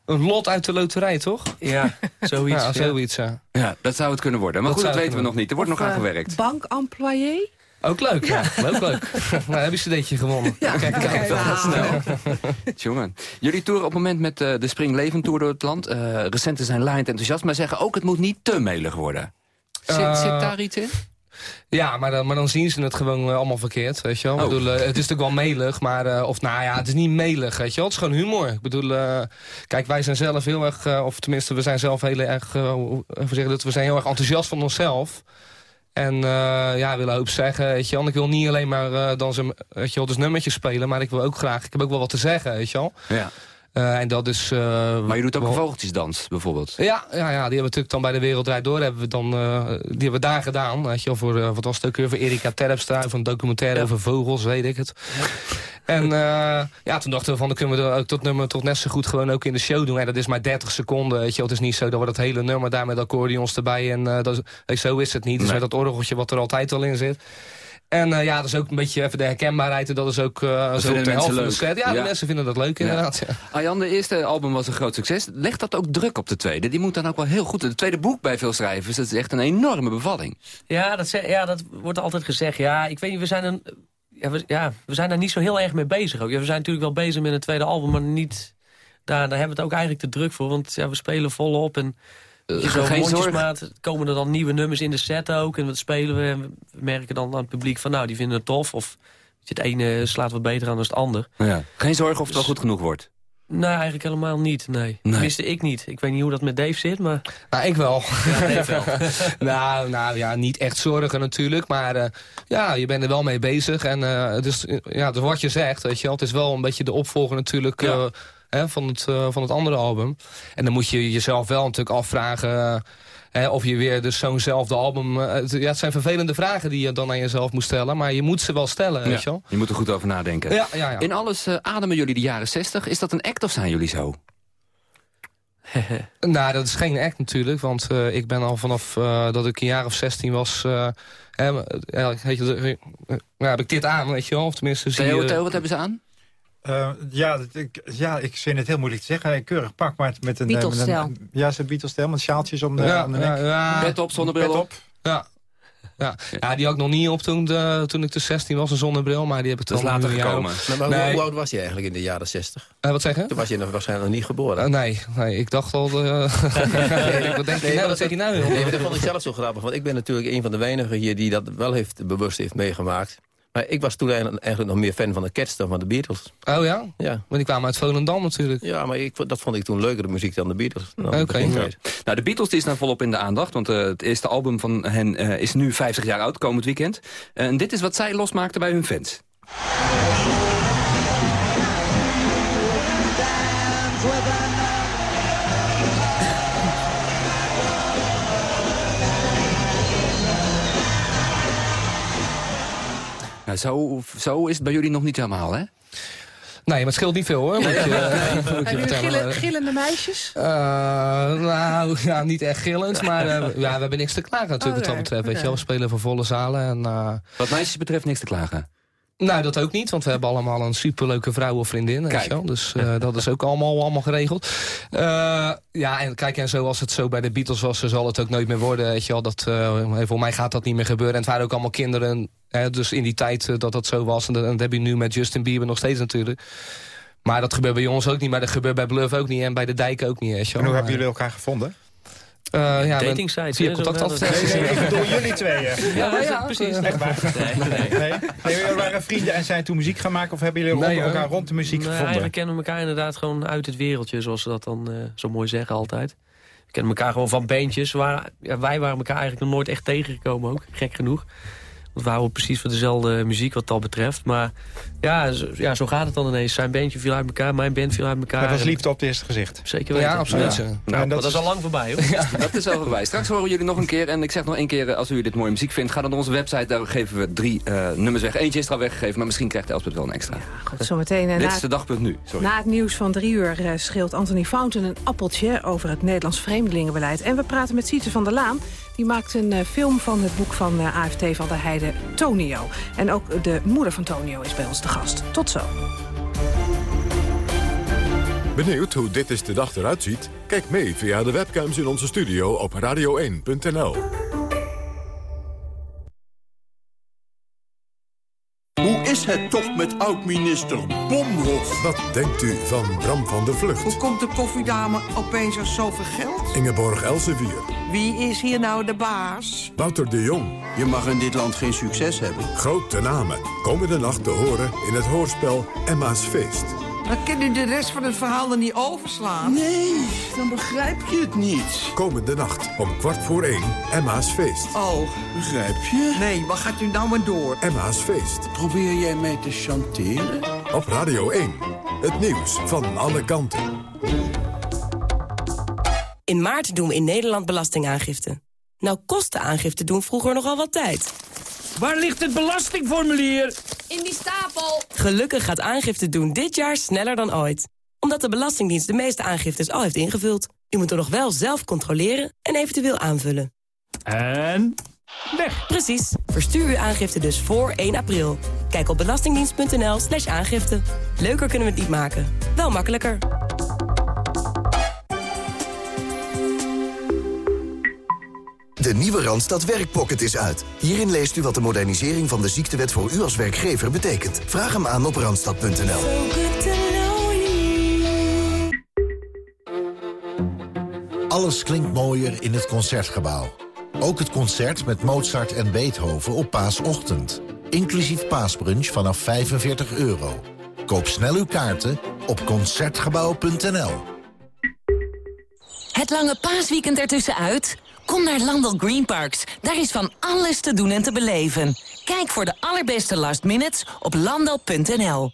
Een lot uit de loterij, toch?
Ja, zoiets.
Ja, zoiets, ja.
Ja, dat zou het kunnen worden. Maar
Dat
goed, dat weten we nog niet. Er wordt nog aan
Eh,
gewerkt.
Bankemployé?
Ook leuk, ja. Leuk, leuk. nou, heb je cd'tje gewonnen.
Ja,
kijk, kijk, dat
wauw.
gaat snel.
Jongen, jullie toeren op het moment met eh, de Spring Leven Tour door het land. Eh recenten zijn laaiend enthousiast, maar zeggen ook het moet niet te melig worden. Zit,
Eh,
zit daar iets in?
Ja, maar dan, maar dan zien ze het gewoon allemaal verkeerd, weet je wel.
Oh.
Ik bedoel, eh, het is natuurlijk wel melig, maar... eh, of nou ja, het is niet melig, weet je wel. Het is gewoon humor. Ik bedoel, eh, kijk, wij zijn zelf heel erg... eh, of tenminste, we zijn zelf heel erg... eh, hoe hoe zeggen dat? We zijn heel erg enthousiast van onszelf. En eh, ja, willen hoop zeggen, weet je wel. Ik wil niet alleen maar eh, dan zijn, weet je wel, dus nummertjes spelen... maar ik wil ook graag... Ik heb ook wel wat te zeggen, weet je wel.
Ja.
Eh, en dat is... eh,
Maar je doet ook een vogeltjesdans, bijvoorbeeld.
ja, ja, ja, die hebben we natuurlijk dan bij de Wereld Draait Door hebben we dan, eh, die hebben we daar gedaan. Weet je wel, voor, wat was het ook weer, voor Erika Terpstra, voor een documentaire over vogels, weet ik het. En ja, toen dachten we van, dan kunnen we er ook dat nummer toch net zo goed gewoon ook in de show doen. En dat is maar 30 seconden, weet je wel. Het is niet zo dat we dat hele nummer daar met accordeons erbij en dat, is- zo is het niet. Dus met dat orgeltje wat er altijd al in zit. En eh, ja, dat is ook een beetje even de herkenbaarheid. En dat is ook eh, zo
vinden
op de helft
mensen
van de
leuk.
set. Ja,
Ja.
de mensen vinden dat leuk inderdaad. Ja.
Arjan, de eerste album was een groot succes. Legt dat ook druk op de tweede? Die moet dan ook wel heel goed. Het tweede boek bij veel schrijvers, dat is echt een enorme bevalling.
Ja dat, ze- ja, dat wordt altijd gezegd. Ja, ik weet niet, we zijn, een, ja, we, ja, we zijn daar niet zo heel erg mee bezig. Ook. Ja, we zijn natuurlijk wel bezig met een tweede album, maar niet... Daar, daar hebben we het ook eigenlijk te druk voor, want ja, we spelen volop. En zo
geen zorg.
mondjesmaat komen er dan nieuwe nummers in de set ook. En wat spelen we en we merken dan aan het publiek van... nou, die vinden het tof. Of het ene slaat wat beter aan dan het ander.
Ja. Geen zorgen of het wel goed genoeg wordt.
Nee, eigenlijk helemaal niet, nee. Tenminste, ik niet. Ik weet niet hoe dat met Dave zit, maar...
Nou, ik wel.
Ja, wel.
nou, nou ja, niet echt zorgen natuurlijk. Maar eh, ja, je bent er wel mee bezig. En eh, dus, eh, ja, dus wat je zegt, weet je wel. Het is wel een beetje de opvolger natuurlijk eh, hè, van, het, eh, van het andere album. En dan moet je jezelf wel natuurlijk afvragen... eh, hè, of je weer dus zo'nzelfde album... eh, het, ja, het zijn vervelende vragen die je dan aan jezelf moet stellen. Maar je moet ze wel stellen, weet je wel.
Je moet er goed over nadenken.
Ja, ja, ja.
In alles ademen jullie de jaren 60. Is dat een act of zijn jullie zo?
Nou, dat is geen act natuurlijk, want eh, ik ben al vanaf eh, dat ik een jaar of 16 was... eh, hè, eh, weet je, eh, nou, heb ik dit aan, weet je wel. Of tenminste, zie je...
Theo, wat hebben ze aan?
Eh, ja, ik, ja, ik vind het heel moeilijk te zeggen. Een keurig pak, maar met een... eh, met
Beatles-stijl.
een- Ja, zo'n Beatles-stijl, met sjaaltjes om de,
Ja,
om de nek.
ja.
Pet op, zonnebril
Pet
op.
op.
Ja. Ja. ja, die had ik nog niet op toen, eh, toen ik dus 16 was, een zonnebril. Maar die heb ik
is later gekomen.
Nou, maar hoe-
Nee.
hoe oud was je eigenlijk in de jaren 60?
Eh, wat zeg je?
Toen was je nog waarschijnlijk nog niet geboren.
Nee, nee, ik dacht al... eh, wat denk je nou? Wat zeg je nou?
Nee, dat vond ik zelf zo grappig. Want ik ben natuurlijk een van de weinigen hier die dat wel heeft, bewust heeft meegemaakt. Maar ik was toen eigenlijk, nog meer fan van de Cats dan van de Beatles.
Oh ja?
Ja,
Want die kwamen uit Volendam natuurlijk.
ja maar ik, dat vond ik toen leukere muziek dan de Beatles.
Oké.
Nou, de Beatles die is nou volop in de aandacht. Want eh, het eerste album van hen eh, is nu 50 jaar oud, komend weekend. En dit is wat zij losmaakten bij hun fans. Zo, zo is het bij jullie nog niet helemaal, hè?
Nee, maar het scheelt niet veel hoor. Moet je, moet je
Hebben jullie
vertellen.
gillen- gillende meisjes?
Eh, nou, ja, niet echt gillend, maar eh, ja, we hebben niks te klagen natuurlijk wat dat
Oké,
betreft. Weet je wel, we spelen voor volle zalen. En, eh,
Wat meisjes betreft niks te klagen.
Nou, dat ook niet, want we hebben allemaal een superleuke vrouw of vriendin. Weet
Kijk.
je wel, dus eh, dat is ook allemaal, allemaal geregeld. Eh, ja, en kijk, en zoals het zo bij de Beatles was, zo zal het ook nooit meer worden. Weet je wel, dat, eh, voor mij gaat dat niet meer gebeuren. En het waren ook allemaal kinderen, hè, dus in die tijd dat dat zo was. En dat, en dat heb je nu met Justin Bieber nog steeds natuurlijk. Maar dat gebeurt bij ons ook niet, maar dat gebeurt bij Bluff ook niet. En bij de Dijk ook niet.
En hoe hebben jullie elkaar gevonden?
Eh, ja,
Dating sites,
Via contactadvertenties.
Nee, bedoel jullie tweeën.
Ja, ja,
ja,
precies.
Echt waar? Nee, nee. nee. jullie waren vrienden en zijn toen muziek gaan maken? Of hebben jullie
Nee,
rond
hoor.
elkaar rond de muziek
Nee,
gevonden?
eigenlijk kennen we elkaar inderdaad gewoon uit het wereldje, zoals ze dat dan eh, zo mooi zeggen altijd. We kennen elkaar gewoon van bandjes. We waren- ja, wij waren elkaar eigenlijk nog nooit echt tegengekomen ook, gek genoeg. Want we houden precies voor dezelfde muziek wat dat betreft. Maar ja zo, ja, zo gaat het dan ineens. Zijn bandje viel uit elkaar, mijn band viel uit elkaar.
Maar dat was liefde op het eerste gezicht.
Zeker weten.
Ja, absoluut.
Ja.
Ja.
Nou,
En
dat, is al lang voorbij, hoor.
Ja, dat is al voorbij. Straks horen jullie nog een keer. En ik zeg nog één keer, eh, als u dit mooie muziek vindt... ga dan naar onze website, daar geven we drie eh, nummers weg. Eentje is er al weggegeven, maar misschien krijgt Elspeth wel een extra.
Goed, zometeen. eh,
dit
na-
is de dagpunt nu, sorry.
Na het nieuws van drie uur eh, scheelt Anthony Fountain een appeltje over het Nederlands vreemdelingenbeleid. En we praten met Sietse van der Laan. Die maakt een eh, film van het boek van eh, AFT van der Heide, Tonio. En ook de moeder van Tonio is bij ons te gast. Tot zo.
Benieuwd hoe dit is de dag eruit ziet? Kijk mee via de webcams in onze studio op radio1.nl.
Hoe is het toch met oud-minister Bomhoff?
Wat denkt u van Bram van der Vlucht?
Hoe komt de koffiedame opeens aan zoveel geld?
Ingeborg Elsevier.
Wie is hier nou de baas?
Wouter de Jong.
Je mag in dit land geen succes hebben.
Grote namen. Komende nacht te horen in het hoorspel Emma's Feest.
Dan kan u de rest van het verhaal er niet overslaan.
Nee, dan begrijp je het niet.
Komende nacht om kwart voor één Emma's Feest.
Oh,
Begrijp je?
nee, wat gaat u nou maar door?
Emma's Feest.
Probeer jij mij te chanteren?
Op Radio 1. Het nieuws van alle kanten.
In maart doen we in Nederland belastingaangifte. Nou kostte aangifte doen vroeger nogal wat tijd.
Waar ligt het belastingformulier?
In die stapel. Gelukkig gaat aangifte doen dit jaar sneller dan ooit. Omdat de Belastingdienst de meeste aangiftes al heeft ingevuld. U moet er nog wel zelf controleren en eventueel aanvullen.
En? Weg.
Precies. Verstuur uw aangifte dus voor 1 april. Kijk op belastingdienst.nl slash aangifte. Leuker kunnen we het niet maken. Wel makkelijker.
De nieuwe Randstad Werkpocket is uit. Hierin leest u wat de modernisering van de ziektewet voor u als werkgever betekent. Vraag hem aan op randstad.nl.
Alles klinkt mooier in het Concertgebouw. Ook het concert met Mozart en Beethoven op paasochtend. Inclusief paasbrunch vanaf 45 euro. Koop snel uw kaarten op Concertgebouw.nl.
Het lange paasweekend ertussenuit? Kom naar Landel Green Parks. Daar is van alles te doen en te beleven. Kijk voor de allerbeste last minutes op landel.nl.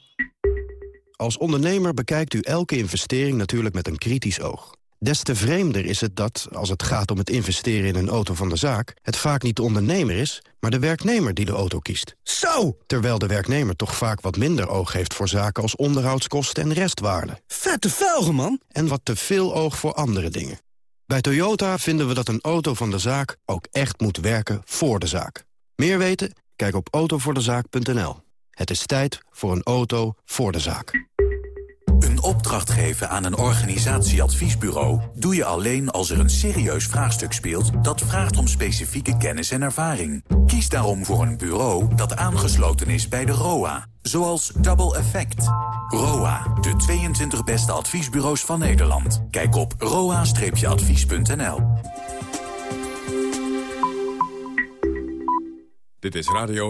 Als ondernemer bekijkt u elke investering natuurlijk met een kritisch oog. Des te vreemder is het dat, als het gaat om het investeren in een auto van de zaak... het vaak niet de ondernemer is, maar de werknemer die de auto kiest. Zo! Terwijl de werknemer toch vaak wat minder oog heeft voor zaken als onderhoudskosten en restwaarde. Vette velgen, man! En wat te veel oog voor andere dingen. Bij Toyota vinden we dat een auto van de zaak ook echt moet werken voor de zaak. Meer weten? Kijk op autovoordezaak.nl. Het is tijd voor een auto voor de zaak.
Een opdracht geven aan een organisatieadviesbureau doe je alleen als er een serieus vraagstuk speelt dat vraagt om specifieke kennis en ervaring. Kies daarom voor een bureau dat aangesloten is bij de ROA, zoals Double Effect. ROA, de 22 beste adviesbureaus van Nederland. Kijk op roa-advies.nl.
Dit is Radio